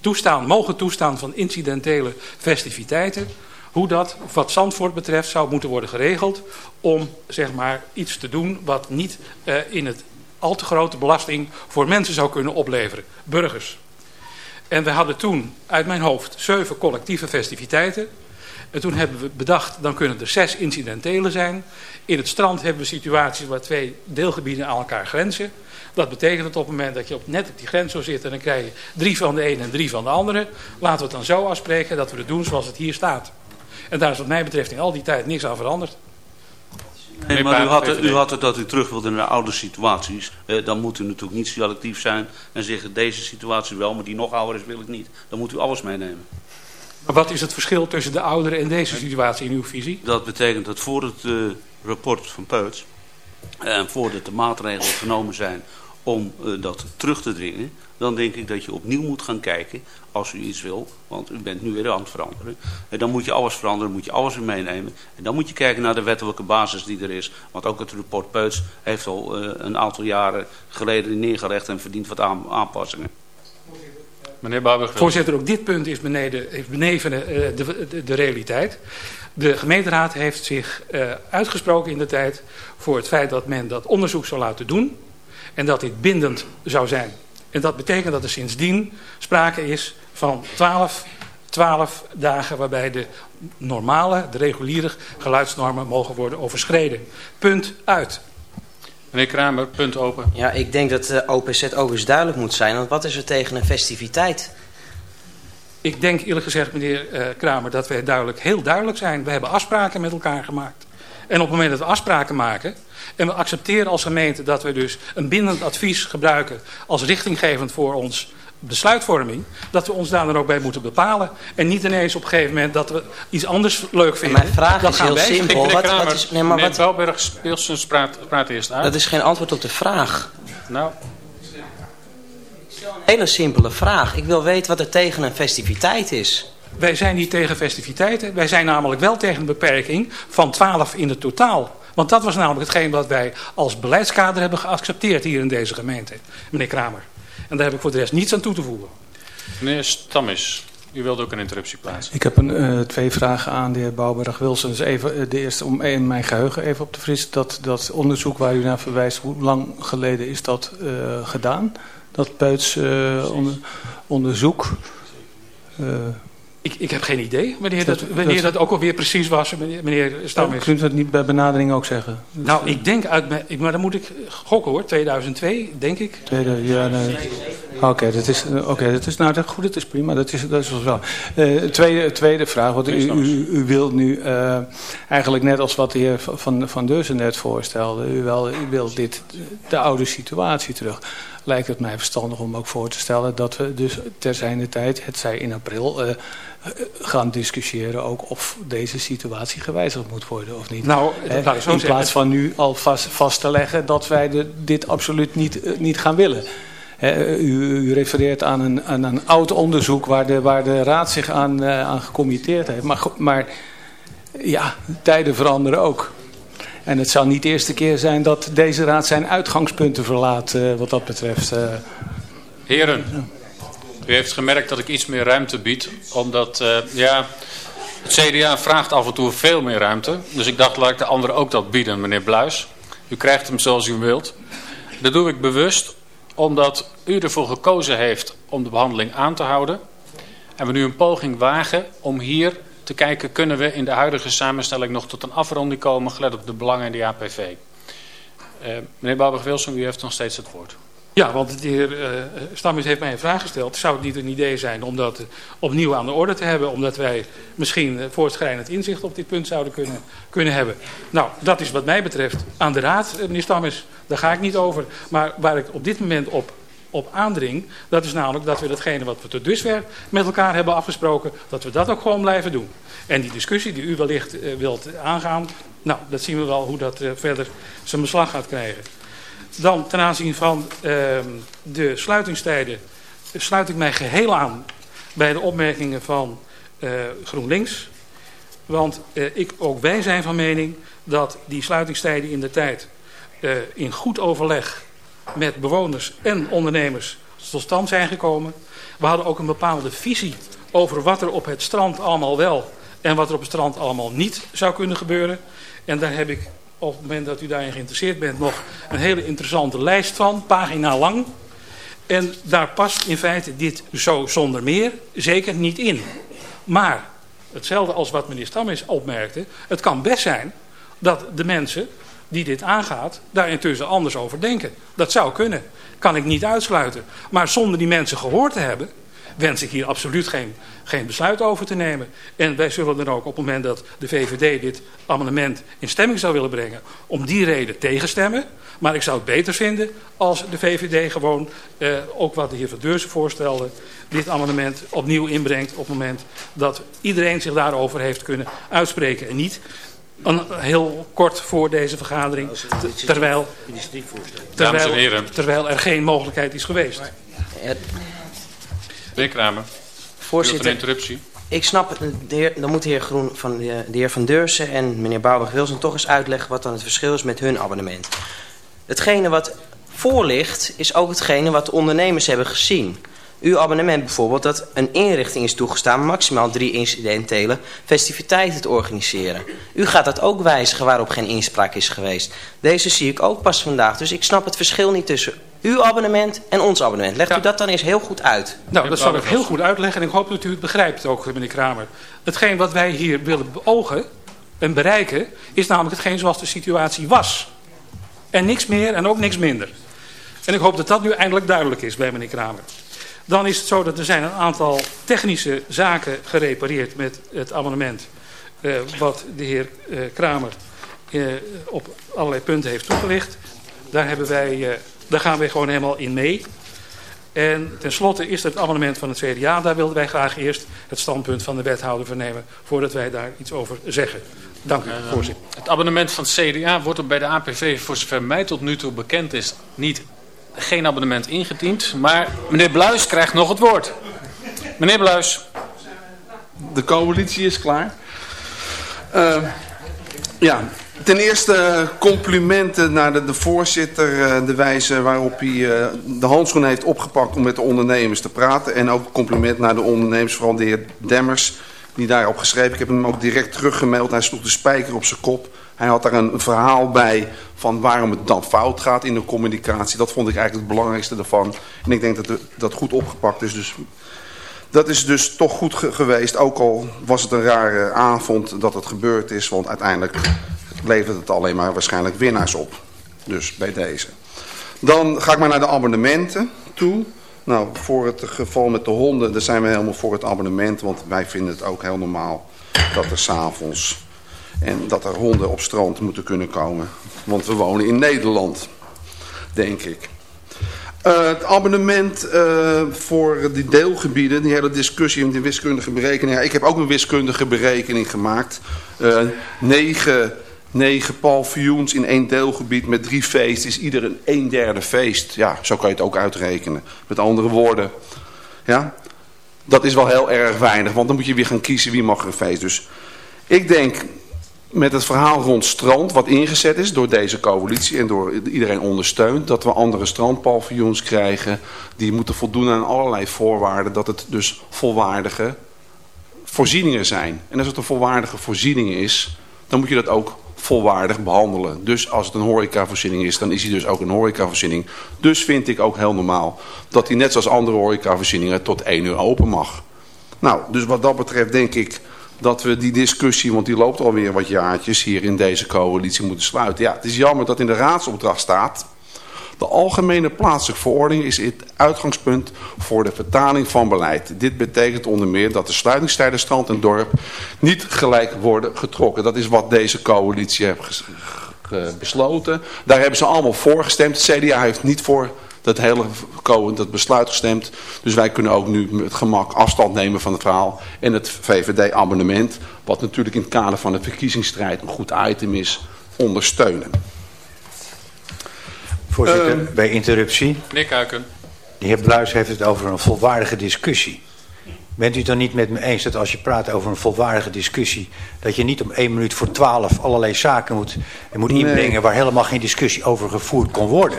N: toestaan, mogen toestaan van incidentele festiviteiten, hoe dat wat Zandvoort betreft zou moeten worden geregeld om zeg maar iets te doen wat niet eh, in het al te grote belasting voor mensen zou kunnen opleveren, burgers. En we hadden toen uit mijn hoofd zeven collectieve festiviteiten. En toen hebben we bedacht, dan kunnen er zes incidentele zijn. In het strand hebben we situaties waar twee deelgebieden aan elkaar grenzen. Dat betekent dat op het moment dat je op, net op die grens zou zitten... dan krijg je drie van de ene en drie van de andere. Laten we het dan zo afspreken dat we het doen zoals het hier staat. En daar is wat mij betreft in al die tijd niks aan veranderd.
F: Nee, maar u had, het, u had het dat u terug wilde naar oude situaties. Eh, dan moet u natuurlijk niet selectief zijn en zeggen deze situatie wel, maar die nog ouder is wil ik niet. Dan moet u alles meenemen.
N: Maar wat is het verschil tussen de oudere en deze situatie in uw visie?
F: Dat betekent dat voor het eh, rapport van Peuts en voordat de maatregelen genomen zijn om eh, dat terug te dringen, dan denk ik dat je opnieuw moet gaan kijken als u iets wil, want u bent nu weer aan het veranderen. En dan moet je alles veranderen, moet je alles weer meenemen. En dan moet je kijken naar de wettelijke basis die er is. Want ook het rapport Peuts heeft al eh, een aantal jaren geleden neergelegd en verdient wat aan, aanpassingen.
C: Meneer.
N: Voorzitter, ook dit punt is beneden, beneven eh, de, de, de realiteit. De gemeenteraad heeft zich uh, uitgesproken in de tijd voor het feit dat men dat onderzoek zou laten doen. En dat dit bindend zou zijn. En dat betekent dat er sindsdien sprake is van 12, 12 dagen waarbij de normale, de reguliere geluidsnormen mogen worden overschreden. Punt uit.
C: Meneer Kramer, punt open.
E: Ja, ik denk dat de OPZ ook eens duidelijk moet zijn. Want wat is er tegen een festiviteit?
N: Ik denk eerlijk gezegd, meneer uh, Kramer, dat wij duidelijk, heel duidelijk zijn. We hebben afspraken met elkaar gemaakt. En op het moment dat we afspraken maken... en we accepteren als gemeente dat we dus een bindend advies gebruiken... als richtinggevend voor ons besluitvorming... dat we ons daar dan ook bij moeten bepalen. En niet ineens op een gegeven moment dat we iets anders leuk vinden.
E: Mijn vraag
N: dat
E: is heel
N: wij
E: simpel. Wat, wat is, nee, maar wat,
C: Welberg Speelsens praat, praat eerst uit.
E: dat is geen antwoord op de vraag.
C: Nou,
E: Een hele simpele vraag. Ik wil weten wat er tegen een festiviteit is.
N: Wij zijn niet tegen festiviteiten. Wij zijn namelijk wel tegen een beperking van 12 in het totaal. Want dat was namelijk hetgeen wat wij als beleidskader hebben geaccepteerd hier in deze gemeente. Meneer Kramer. En daar heb ik voor de rest niets aan toe te voegen.
C: meneer Stammis. U wilde ook een interruptie plaatsen.
H: Ik heb een, eh, twee vragen aan de heer Bouwberg-Wilson. Dus even, eh, de eerste om in mijn geheugen even op te frissen. Dat, dat onderzoek waar u naar verwijst, hoe lang geleden is dat eh, gedaan? Dat Peuts eh, onder, onderzoek.
N: Ik, ik heb geen idee wanneer dat,
H: Dat-
N: wanneer
H: dat-
N: ook alweer precies was, meneer, meneer Stammes.
H: kunt u dat niet bij benadering ook zeggen?
N: Nou, ik denk uit mijn... Maar dan moet ik gokken hoor, 2002, denk ik.
H: Tweede, ja, nee. Oké, dat is, oké, dat is nou dat, goed, dat is prima. Dat is, dat is wel. Eh, tweede, tweede vraag, want u, u, u wilt nu eh, eigenlijk net als wat de heer Van, van Deurzen net voorstelde, u, wel, u wilt dit, de oude situatie terug. Lijkt het mij verstandig om ook voor te stellen dat we dus ter zijnde tijd, het zij in april, eh, gaan discussiëren ook of deze situatie gewijzigd moet worden of niet.
N: Nou, zo
H: in
N: zeggen.
H: plaats van nu al vast, vast te leggen dat wij de, dit absoluut niet, eh, niet gaan willen. U, u refereert aan een, aan een oud onderzoek waar de, waar de raad zich aan, eh, aan gecommitteerd heeft. Maar, maar ja, tijden veranderen ook. En het zal niet de eerste keer zijn dat deze raad zijn uitgangspunten verlaat eh, wat dat betreft. eh.
C: Heren, u heeft gemerkt dat ik iets meer ruimte bied, omdat eh, ja, het CDA vraagt af en toe veel meer ruimte. Dus ik dacht, laat ik de anderen ook dat bieden, meneer Bluis. U krijgt hem zoals u wilt. Dat doe ik bewust, omdat u ervoor gekozen heeft om de behandeling aan te houden. En we nu een poging wagen om hier te kijken, kunnen we in de huidige samenstelling nog tot een afronding komen, gelet op de belangen in de APV. Eh, meneer Babig-Wilson, u heeft nog steeds het woord.
N: Ja, want de heer uh, heeft mij een vraag gesteld. Zou het niet een idee zijn om dat opnieuw aan de orde te hebben? Omdat wij misschien eh, voortschrijdend inzicht op dit punt zouden kunnen, kunnen hebben. Nou, dat is wat mij betreft aan de raad, meneer Stammes. Daar ga ik niet over. Maar waar ik op dit moment op, op aandring... dat is namelijk dat we datgene wat we tot dusver met elkaar hebben afgesproken... dat we dat ook gewoon blijven doen. En die discussie die u wellicht eh, wilt aangaan... nou, dat zien we wel hoe dat eh, verder zijn beslag gaat krijgen. Dan ten aanzien van uh, de sluitingstijden sluit ik mij geheel aan bij de opmerkingen van uh, GroenLinks. Want ik, ook wij zijn van mening dat die sluitingstijden in de tijd in goed overleg met bewoners en ondernemers tot stand zijn gekomen. We hadden ook een bepaalde visie over wat er op het strand allemaal wel en wat er op het strand allemaal niet zou kunnen gebeuren. En daar heb ik op het moment dat u daarin geïnteresseerd bent, nog een hele interessante lijst van, pagina lang. En daar past in feite dit zo zonder meer zeker niet in. Maar, hetzelfde als wat meneer Stammes opmerkte, het kan best zijn dat de mensen die dit aangaat, daar intussen anders over denken. Dat zou kunnen, kan ik niet uitsluiten. Maar zonder die mensen gehoord te hebben, wens ik hier absoluut geen, geen besluit over te nemen. En wij zullen dan ook op het moment dat de VVD dit amendement in stemming zou willen brengen, om die reden tegenstemmen. Maar ik zou het beter vinden als de VVD gewoon, eh, ook wat de heer Van Deursen voorstelde, dit amendement opnieuw inbrengt op het moment dat iedereen zich daarover heeft kunnen uitspreken. En niet een, heel kort voor deze vergadering, terwijl, terwijl, terwijl er geen mogelijkheid is geweest.
C: Meneer Kramer.
E: Voorzitter,
C: een interruptie.
E: ik snap, de heer, dan moet de heer, Groen van, de, de heer Van Deursen en meneer Bouwberg-Wilson toch eens uitleggen wat dan het verschil is met hun abonnement. Hetgene wat voor ligt, is ook hetgene wat de ondernemers hebben gezien. Uw abonnement bijvoorbeeld dat een inrichting is toegestaan maximaal drie incidentele festiviteiten te organiseren. U gaat dat ook wijzigen waarop geen inspraak is geweest. Deze zie ik ook pas vandaag, dus ik snap het verschil niet tussen uw abonnement en ons abonnement. Legt ja. u dat dan eens heel goed uit?
N: Nou, dat zal ik heel goed uitleggen en ik hoop dat u het begrijpt ook, meneer Kramer. Hetgeen wat wij hier willen beogen en bereiken, is namelijk hetgeen zoals de situatie was. En niks meer en ook niks minder. En ik hoop dat dat nu eindelijk duidelijk is bij meneer Kramer. Dan is het zo dat er zijn een aantal technische zaken gerepareerd met het amendement. Uh, wat de heer uh, Kramer uh, op allerlei punten heeft toegelicht. Daar, hebben wij, daar gaan wij gewoon helemaal in mee. En tenslotte is het amendement van het CDA. Daar wilden wij graag eerst het standpunt van de wethouder vernemen. Voordat wij daar iets over zeggen. Dank u, voorzitter.
C: Het abonnement van het CDA wordt er bij de APV, voor zover mij tot nu toe bekend is, niet geen abonnement ingediend. Maar meneer Bluis krijgt nog het woord. Meneer Bluis.
D: De coalitie is klaar. Uh, ja, Ten eerste complimenten naar de, voorzitter, eh, de wijze waarop hij eh, de handschoen heeft opgepakt om met de ondernemers te praten. En ook compliment naar de ondernemers, vooral de heer Demmers, die daarop geschreven. Ik heb hem ook direct teruggemaild. Hij sloeg de spijker op zijn kop. Hij had daar een verhaal bij van waarom het dan fout gaat in de communicatie. Dat vond ik eigenlijk het belangrijkste daarvan. En ik denk dat dat goed opgepakt is. Dus dat is dus toch goed ge- geweest. Ook al was het een rare avond dat het gebeurd is. Want uiteindelijk levert het alleen maar waarschijnlijk winnaars op. Dus bij deze. Dan ga ik maar naar de abonnementen toe. Nou, voor het geval met de honden, daar zijn we helemaal voor het abonnement. Want wij vinden het ook heel normaal dat er s'avonds... en dat er honden op strand moeten kunnen komen. Want we wonen in Nederland, denk ik. Eh, het abonnement eh, voor die deelgebieden, die hele discussie met die wiskundige berekening. Ja, ik heb ook een wiskundige berekening gemaakt. Eh, negen, negen paviljoens in één deelgebied met drie feesten is ieder een, een derde feest. Ja, zo kan je het ook uitrekenen. Met andere woorden, ja, dat is wel heel erg weinig. Want dan moet je weer gaan kiezen wie mag er een feest. Dus ik denk met het verhaal rond strand, wat ingezet is door deze coalitie en door iedereen ondersteund, dat we andere strandpaviljoens krijgen die moeten voldoen aan allerlei voorwaarden, dat het dus volwaardige voorzieningen zijn. En als het een volwaardige voorziening is, dan moet je dat ook volwaardig behandelen. Dus als het een horecavoorziening is, dan is hij dus ook een horecavoorziening. Dus vind ik ook heel normaal dat hij net zoals andere horecavoorzieningen tot 1 uur open mag. Nou, dus wat dat betreft denk ik dat we die discussie, want die loopt alweer wat jaartjes hier in deze coalitie moeten sluiten. Ja, het is jammer dat in de raadsopdracht staat... De algemene plaatselijke verordening is het uitgangspunt voor de vertaling van beleid. Dit betekent onder meer dat de sluitingstijden strand en dorp niet gelijk worden getrokken. Dat is wat deze coalitie heeft besloten. Daar hebben ze allemaal voor gestemd. CDA heeft niet voor dat hele co- dat besluit gestemd. Dus wij kunnen ook nu met gemak afstand nemen van het verhaal. En het VVD-amendement, wat natuurlijk in het kader van de verkiezingsstrijd een goed item is, ondersteunen.
J: Voorzitter,
D: Ehm.
J: bij interruptie.
C: Meneer Kuiken.
J: De heer Bluis heeft het over een volwaardige discussie. Bent u het dan niet met me eens dat als je praat over een volwaardige discussie... dat je niet om één minuut voor twaalf allerlei zaken moet, moet
D: Nee.
J: inbrengen... waar helemaal geen discussie over gevoerd kon worden?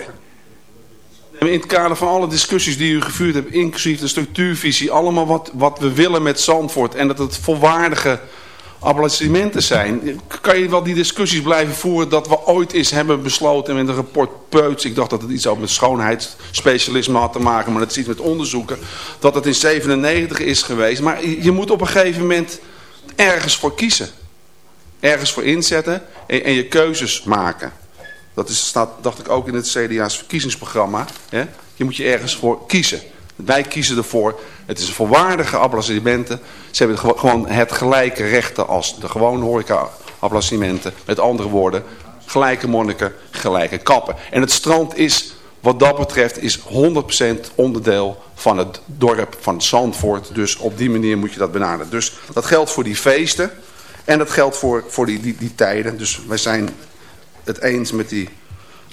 D: In het kader van alle discussies die u gevuurd hebt, inclusief de structuurvisie, allemaal wat, wat we willen met Zandvoort en dat het volwaardige applaudissementen zijn, kan je wel die discussies blijven voeren dat we ooit eens hebben besloten met een rapport Peuts, ik dacht dat het iets ook met schoonheidsspecialisme had te maken, maar dat is iets met onderzoeken, dat het in 97 is geweest. Maar je moet op een gegeven moment ergens voor kiezen. Ergens voor inzetten en, en je keuzes maken. Dat is, staat, dacht ik, ook in het CDA's verkiezingsprogramma. Hè? Je moet je ergens voor kiezen. Wij kiezen ervoor. Het is een volwaardige. Ze hebben gewo- gewoon het gelijke rechten als de gewone horeca-applaudissementen. Met andere woorden, gelijke monniken, gelijke kappen. En het strand is, wat dat betreft, is 100% onderdeel van het dorp van Zandvoort. Dus op die manier moet je dat benaderen. Dus dat geldt voor die feesten. En dat geldt voor, voor die, die tijden. Dus wij zijn het eens met die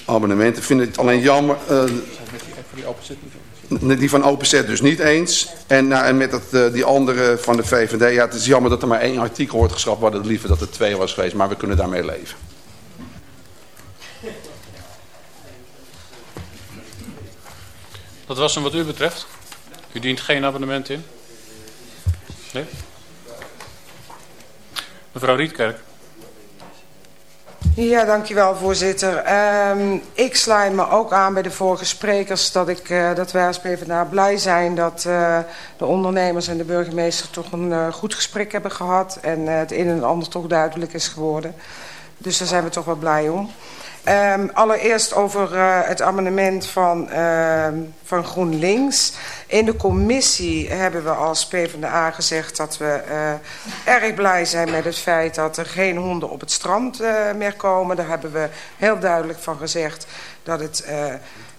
D: abonnementen. Ik vind het alleen jammer... eh, die van openzet dus niet eens. En, nou, en met dat, eh, die andere van de VVD, ja, het is jammer dat er maar één artikel wordt geschrapt. We hadden liever dat er twee was geweest, maar we kunnen daarmee leven.
C: Dat was hem wat u betreft. U dient geen abonnement in. Nee? Mevrouw Rietkerk.
O: Ja, dankjewel voorzitter. Ehm, ik sluit me ook aan bij de vorige sprekers dat, ik, eh, dat wij als PvdA blij zijn dat eh, de ondernemers en de burgemeester toch een eh, goed gesprek hebben gehad en het een en ander toch duidelijk is geworden. Dus daar zijn we toch wel blij om. Ehm, allereerst over eh, het amendement van, ehm, van GroenLinks. In de commissie hebben we als PvdA gezegd dat we eh, erg blij zijn met het feit dat er geen honden op het strand eh, meer komen. Daar hebben we heel duidelijk van gezegd dat het,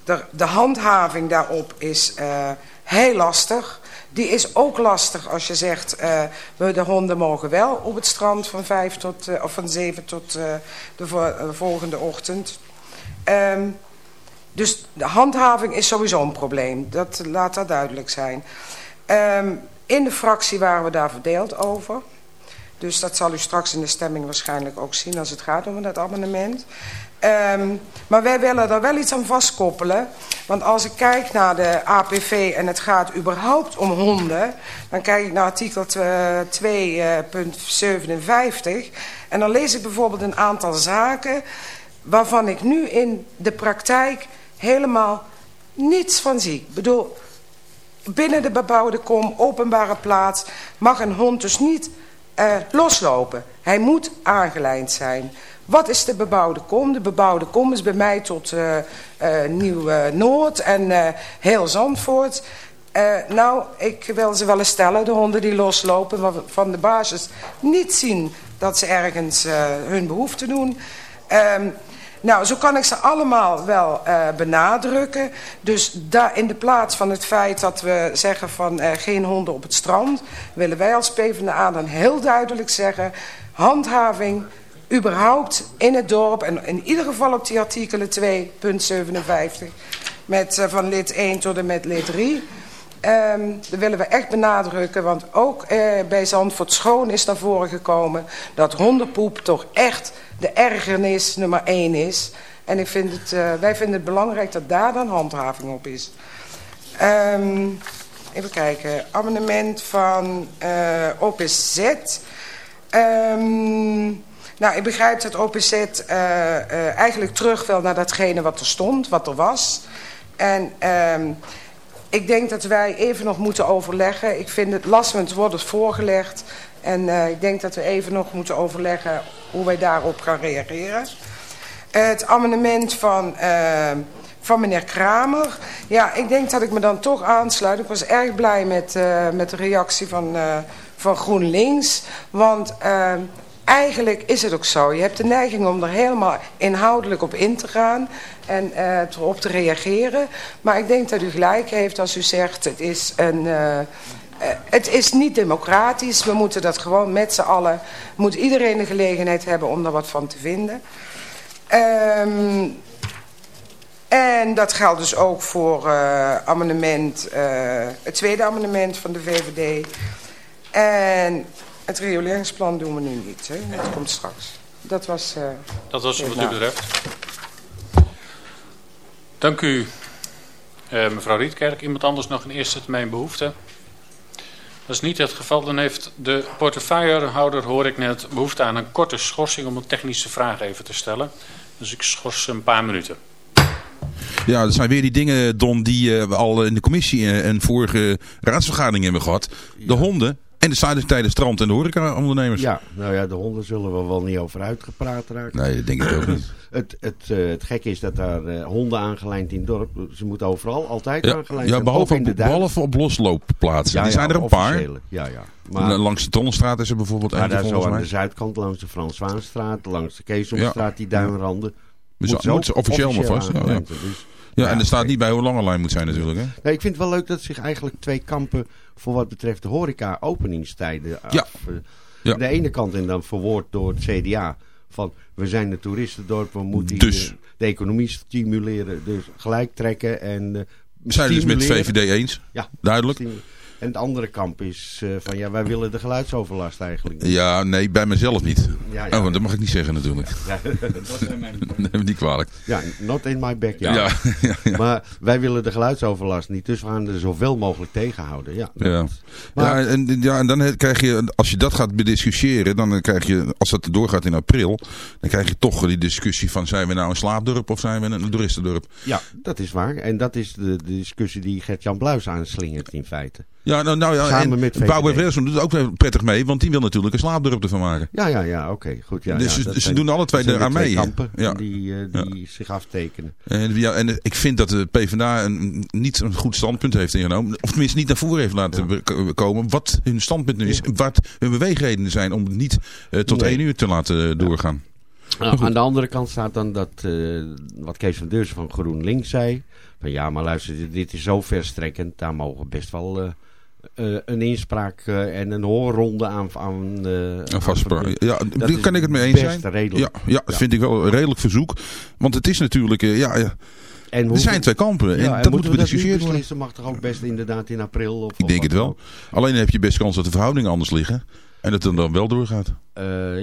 O: de, de handhaving daarop is heel lastig. Die is ook lastig als je zegt, eh, we de honden mogen wel op het strand van, vijf tot, eh, of van zeven tot eh, de vo- volgende ochtend. Ehm, dus de handhaving is sowieso een probleem. Dat laat dat duidelijk zijn. Ehm, in de fractie waren we daar verdeeld over. Dus dat zal u straks in de stemming waarschijnlijk ook zien als het gaat om dat amendement. Ehm, maar wij willen er wel iets aan vastkoppelen. Want als ik kijk naar de APV en het gaat überhaupt om honden... dan kijk ik naar artikel tw- 2.57... en dan lees ik bijvoorbeeld een aantal zaken... waarvan ik nu in de praktijk helemaal niets van zie. Ik bedoel, binnen de bebouwde kom, openbare plaats... mag een hond dus niet eh, loslopen. Hij moet aangelijnd zijn. Wat is de bebouwde kom? De bebouwde kom is bij mij tot eh, Nieuw-Noord en eh, heel Zandvoort. Nou, ik wil ze wel eens stellen, de honden die loslopen... van de basis niet zien dat ze ergens hun behoefte doen... Ehm, nou, zo kan ik ze allemaal wel benadrukken. Dus daar in de plaats van het feit dat we zeggen van geen honden op het strand... willen wij als PvdA dan heel duidelijk zeggen... handhaving überhaupt in het dorp... en in ieder geval op die artikelen 2.57... met eh, van lid 1 tot en met lid 3... Ehm dat willen we echt benadrukken, want ook eh, bij Zandvoort Schoon is naar voren gekomen dat hondenpoep toch echt de ergernis nummer één is. En ik vind het, eh, wij vinden het belangrijk dat daar dan handhaving op is. Ehm, even kijken, amendement van eh OPZ. Ehm, nou, ik begrijp dat OPZ eh, eh, eigenlijk terug wil naar datgene wat er stond, wat er was. En ehm, ik denk dat wij even nog moeten overleggen. Ik vind het het wordt voorgelegd. En eh, ik denk dat we even nog moeten overleggen hoe wij daarop gaan reageren. Het amendement van, eh, van meneer Kramer. Ja, ik denk dat ik me dan toch aansluit. Ik was erg blij met, met de reactie van, van GroenLinks. Want eh, eigenlijk is het ook zo. Je hebt de neiging om er helemaal inhoudelijk op in te gaan. En eh, erop te reageren. Maar ik denk dat u gelijk heeft als u zegt... het is een... eh, eh, het is niet democratisch. We moeten dat gewoon met z'n allen... moet iedereen de gelegenheid hebben om daar wat van te vinden. Ehm, en dat geldt dus ook voor amendement, het tweede amendement van de VVD. En het rioleringsplan doen we nu niet. Hè? Dat komt straks. Dat was... eh,
C: Dat was wat u betreft. Dank u, eh, mevrouw Rietkerk. Iemand anders nog in eerste termijn behoefte? Dat is niet het geval. Dan heeft de portefeuillehouder, hoor ik net, behoefte aan een korte schorsing om een technische vraag even te stellen. Dus ik schors een paar minuten.
K: Ja, dat zijn weer die dingen, Don, die eh, we al in de commissie en vorige raadsvergadering hebben gehad. De honden en de Zuidertijden strand en de horeca-ondernemers.
B: Ja, nou ja, de honden zullen we wel niet over uitgepraat raken.
K: Nee, dat denk ik ook niet.
B: Het, het, eh, het gekke is dat daar eh, honden aangelijnd in het dorp. Ze moeten overal altijd
K: Ja,
B: aangelijnd
K: ja behalve, op,
B: duin.
K: behalve op losloopplaatsen.
B: Ja,
K: die
B: ja,
K: zijn er een paar.
B: Ja, ja.
K: Maar, langs de Tonnenstraat is er bijvoorbeeld
B: maar
K: eentje
B: daar zo aan
K: mij.
B: de zuidkant, langs de Frans langs de Keesomstraat, die duinranden.
K: Dus
B: moet
K: moet ze officieel maar vast. Ja, ja.
B: Dus,
K: Ja, en er staat niet bij hoe lang een lijn moet zijn natuurlijk. Hè?
B: Nee, ik vind het wel leuk dat zich eigenlijk twee kampen voor wat betreft de horeca openingstijden.
K: Ja.
B: eh,
K: Ja.
B: De ene kant en dan verwoord door het CDA van we zijn een toeristendorp, we moeten
K: Dus.
B: de economie stimuleren, dus gelijk trekken en eh
K: We zijn dus met
B: stimuleren.
K: VVD eens.
B: Ja,
K: Duidelijk.
B: En het andere kamp is eh, van ja, wij willen de geluidsoverlast eigenlijk. niet.
K: Ja, nee, bij mezelf niet.
B: Ja, ja.
K: Oh, want dat mag ik niet zeggen natuurlijk.
B: Ja.
K: Neem me niet kwalijk.
B: Ja, not in my backyard.
K: Ja, ja, ja.
B: Maar wij willen de geluidsoverlast niet, dus we gaan er zoveel mogelijk tegenhouden. Ja,
K: Ja.
B: Maar-
K: ja, en, ja, en dan krijg je, als je dat gaat bediscussiëren, dan krijg je, als dat doorgaat in april, dan krijg je toch die discussie van zijn we nou een slaapdorp of zijn we een toeristendorp?
B: Ja, dat is waar. En dat is de, de discussie die Gert-Jan Bluis aanslingert in feite.
K: Ja, nou, nou ja,
B: Samen
K: en
B: met VVD.
K: Doet ook wel prettig mee, want die wil natuurlijk een slaapdorp ervan maken.
B: Ja, ja, ja, oké, goed. Ja,
K: Dus
B: ja,
K: ze-
B: dat
K: ze
B: zijn-
K: doen alle twee
B: twee
K: mee.
B: kampen
K: Ja.
B: die, eh, die zich aftekenen.
K: En, ja, en ik vind dat de PvdA een, niet een goed standpunt heeft ingenomen. Of tenminste niet naar voren heeft laten komen. Wat hun standpunt nu is. Wat hun beweegredenen zijn om het niet eh, tot
B: Nee.
K: één uur te laten doorgaan.
B: Nou, aan de andere kant staat dan dat, eh, wat Kees van Deurzen van GroenLinks zei. Van ja, maar luister, dit- dit is zo verstrekkend. Daar mogen best wel eh, een inspraak eh, en een hoorronde aan... aan, eh,
K: Een. Ja, daar kan ik het mee eens zijn.
B: redelijk.
K: Ja, ja, dat vind ik wel een redelijk verzoek. Want het is natuurlijk, ja, ja.
B: En
K: er zijn twee kampen. En dat moet
B: we
K: worden.
B: beslissen? Mag toch ook best inderdaad in april? Of
K: Ik denk het wel. Alleen heb je best kans dat de verhoudingen anders liggen. En dat het dan wel doorgaat.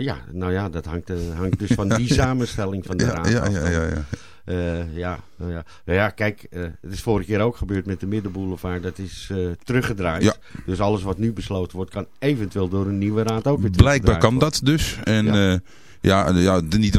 B: Ja, nou ja, dat hangt, hangt dus van die samenstelling van de raad
K: ja,
B: af.
K: ja, ja, ja.
B: Eh, ja, nou ja. Nou ja, kijk, eh, het is vorige keer ook gebeurd met de Middenboulevard. Dat is eh, teruggedraaid.
K: Ja.
B: Dus alles wat nu besloten wordt, kan eventueel door een nieuwe raad ook weer
K: Blijkbaar kan
B: worden.
K: dat dus. En
B: Ja.
K: ja, ja, ja de- niet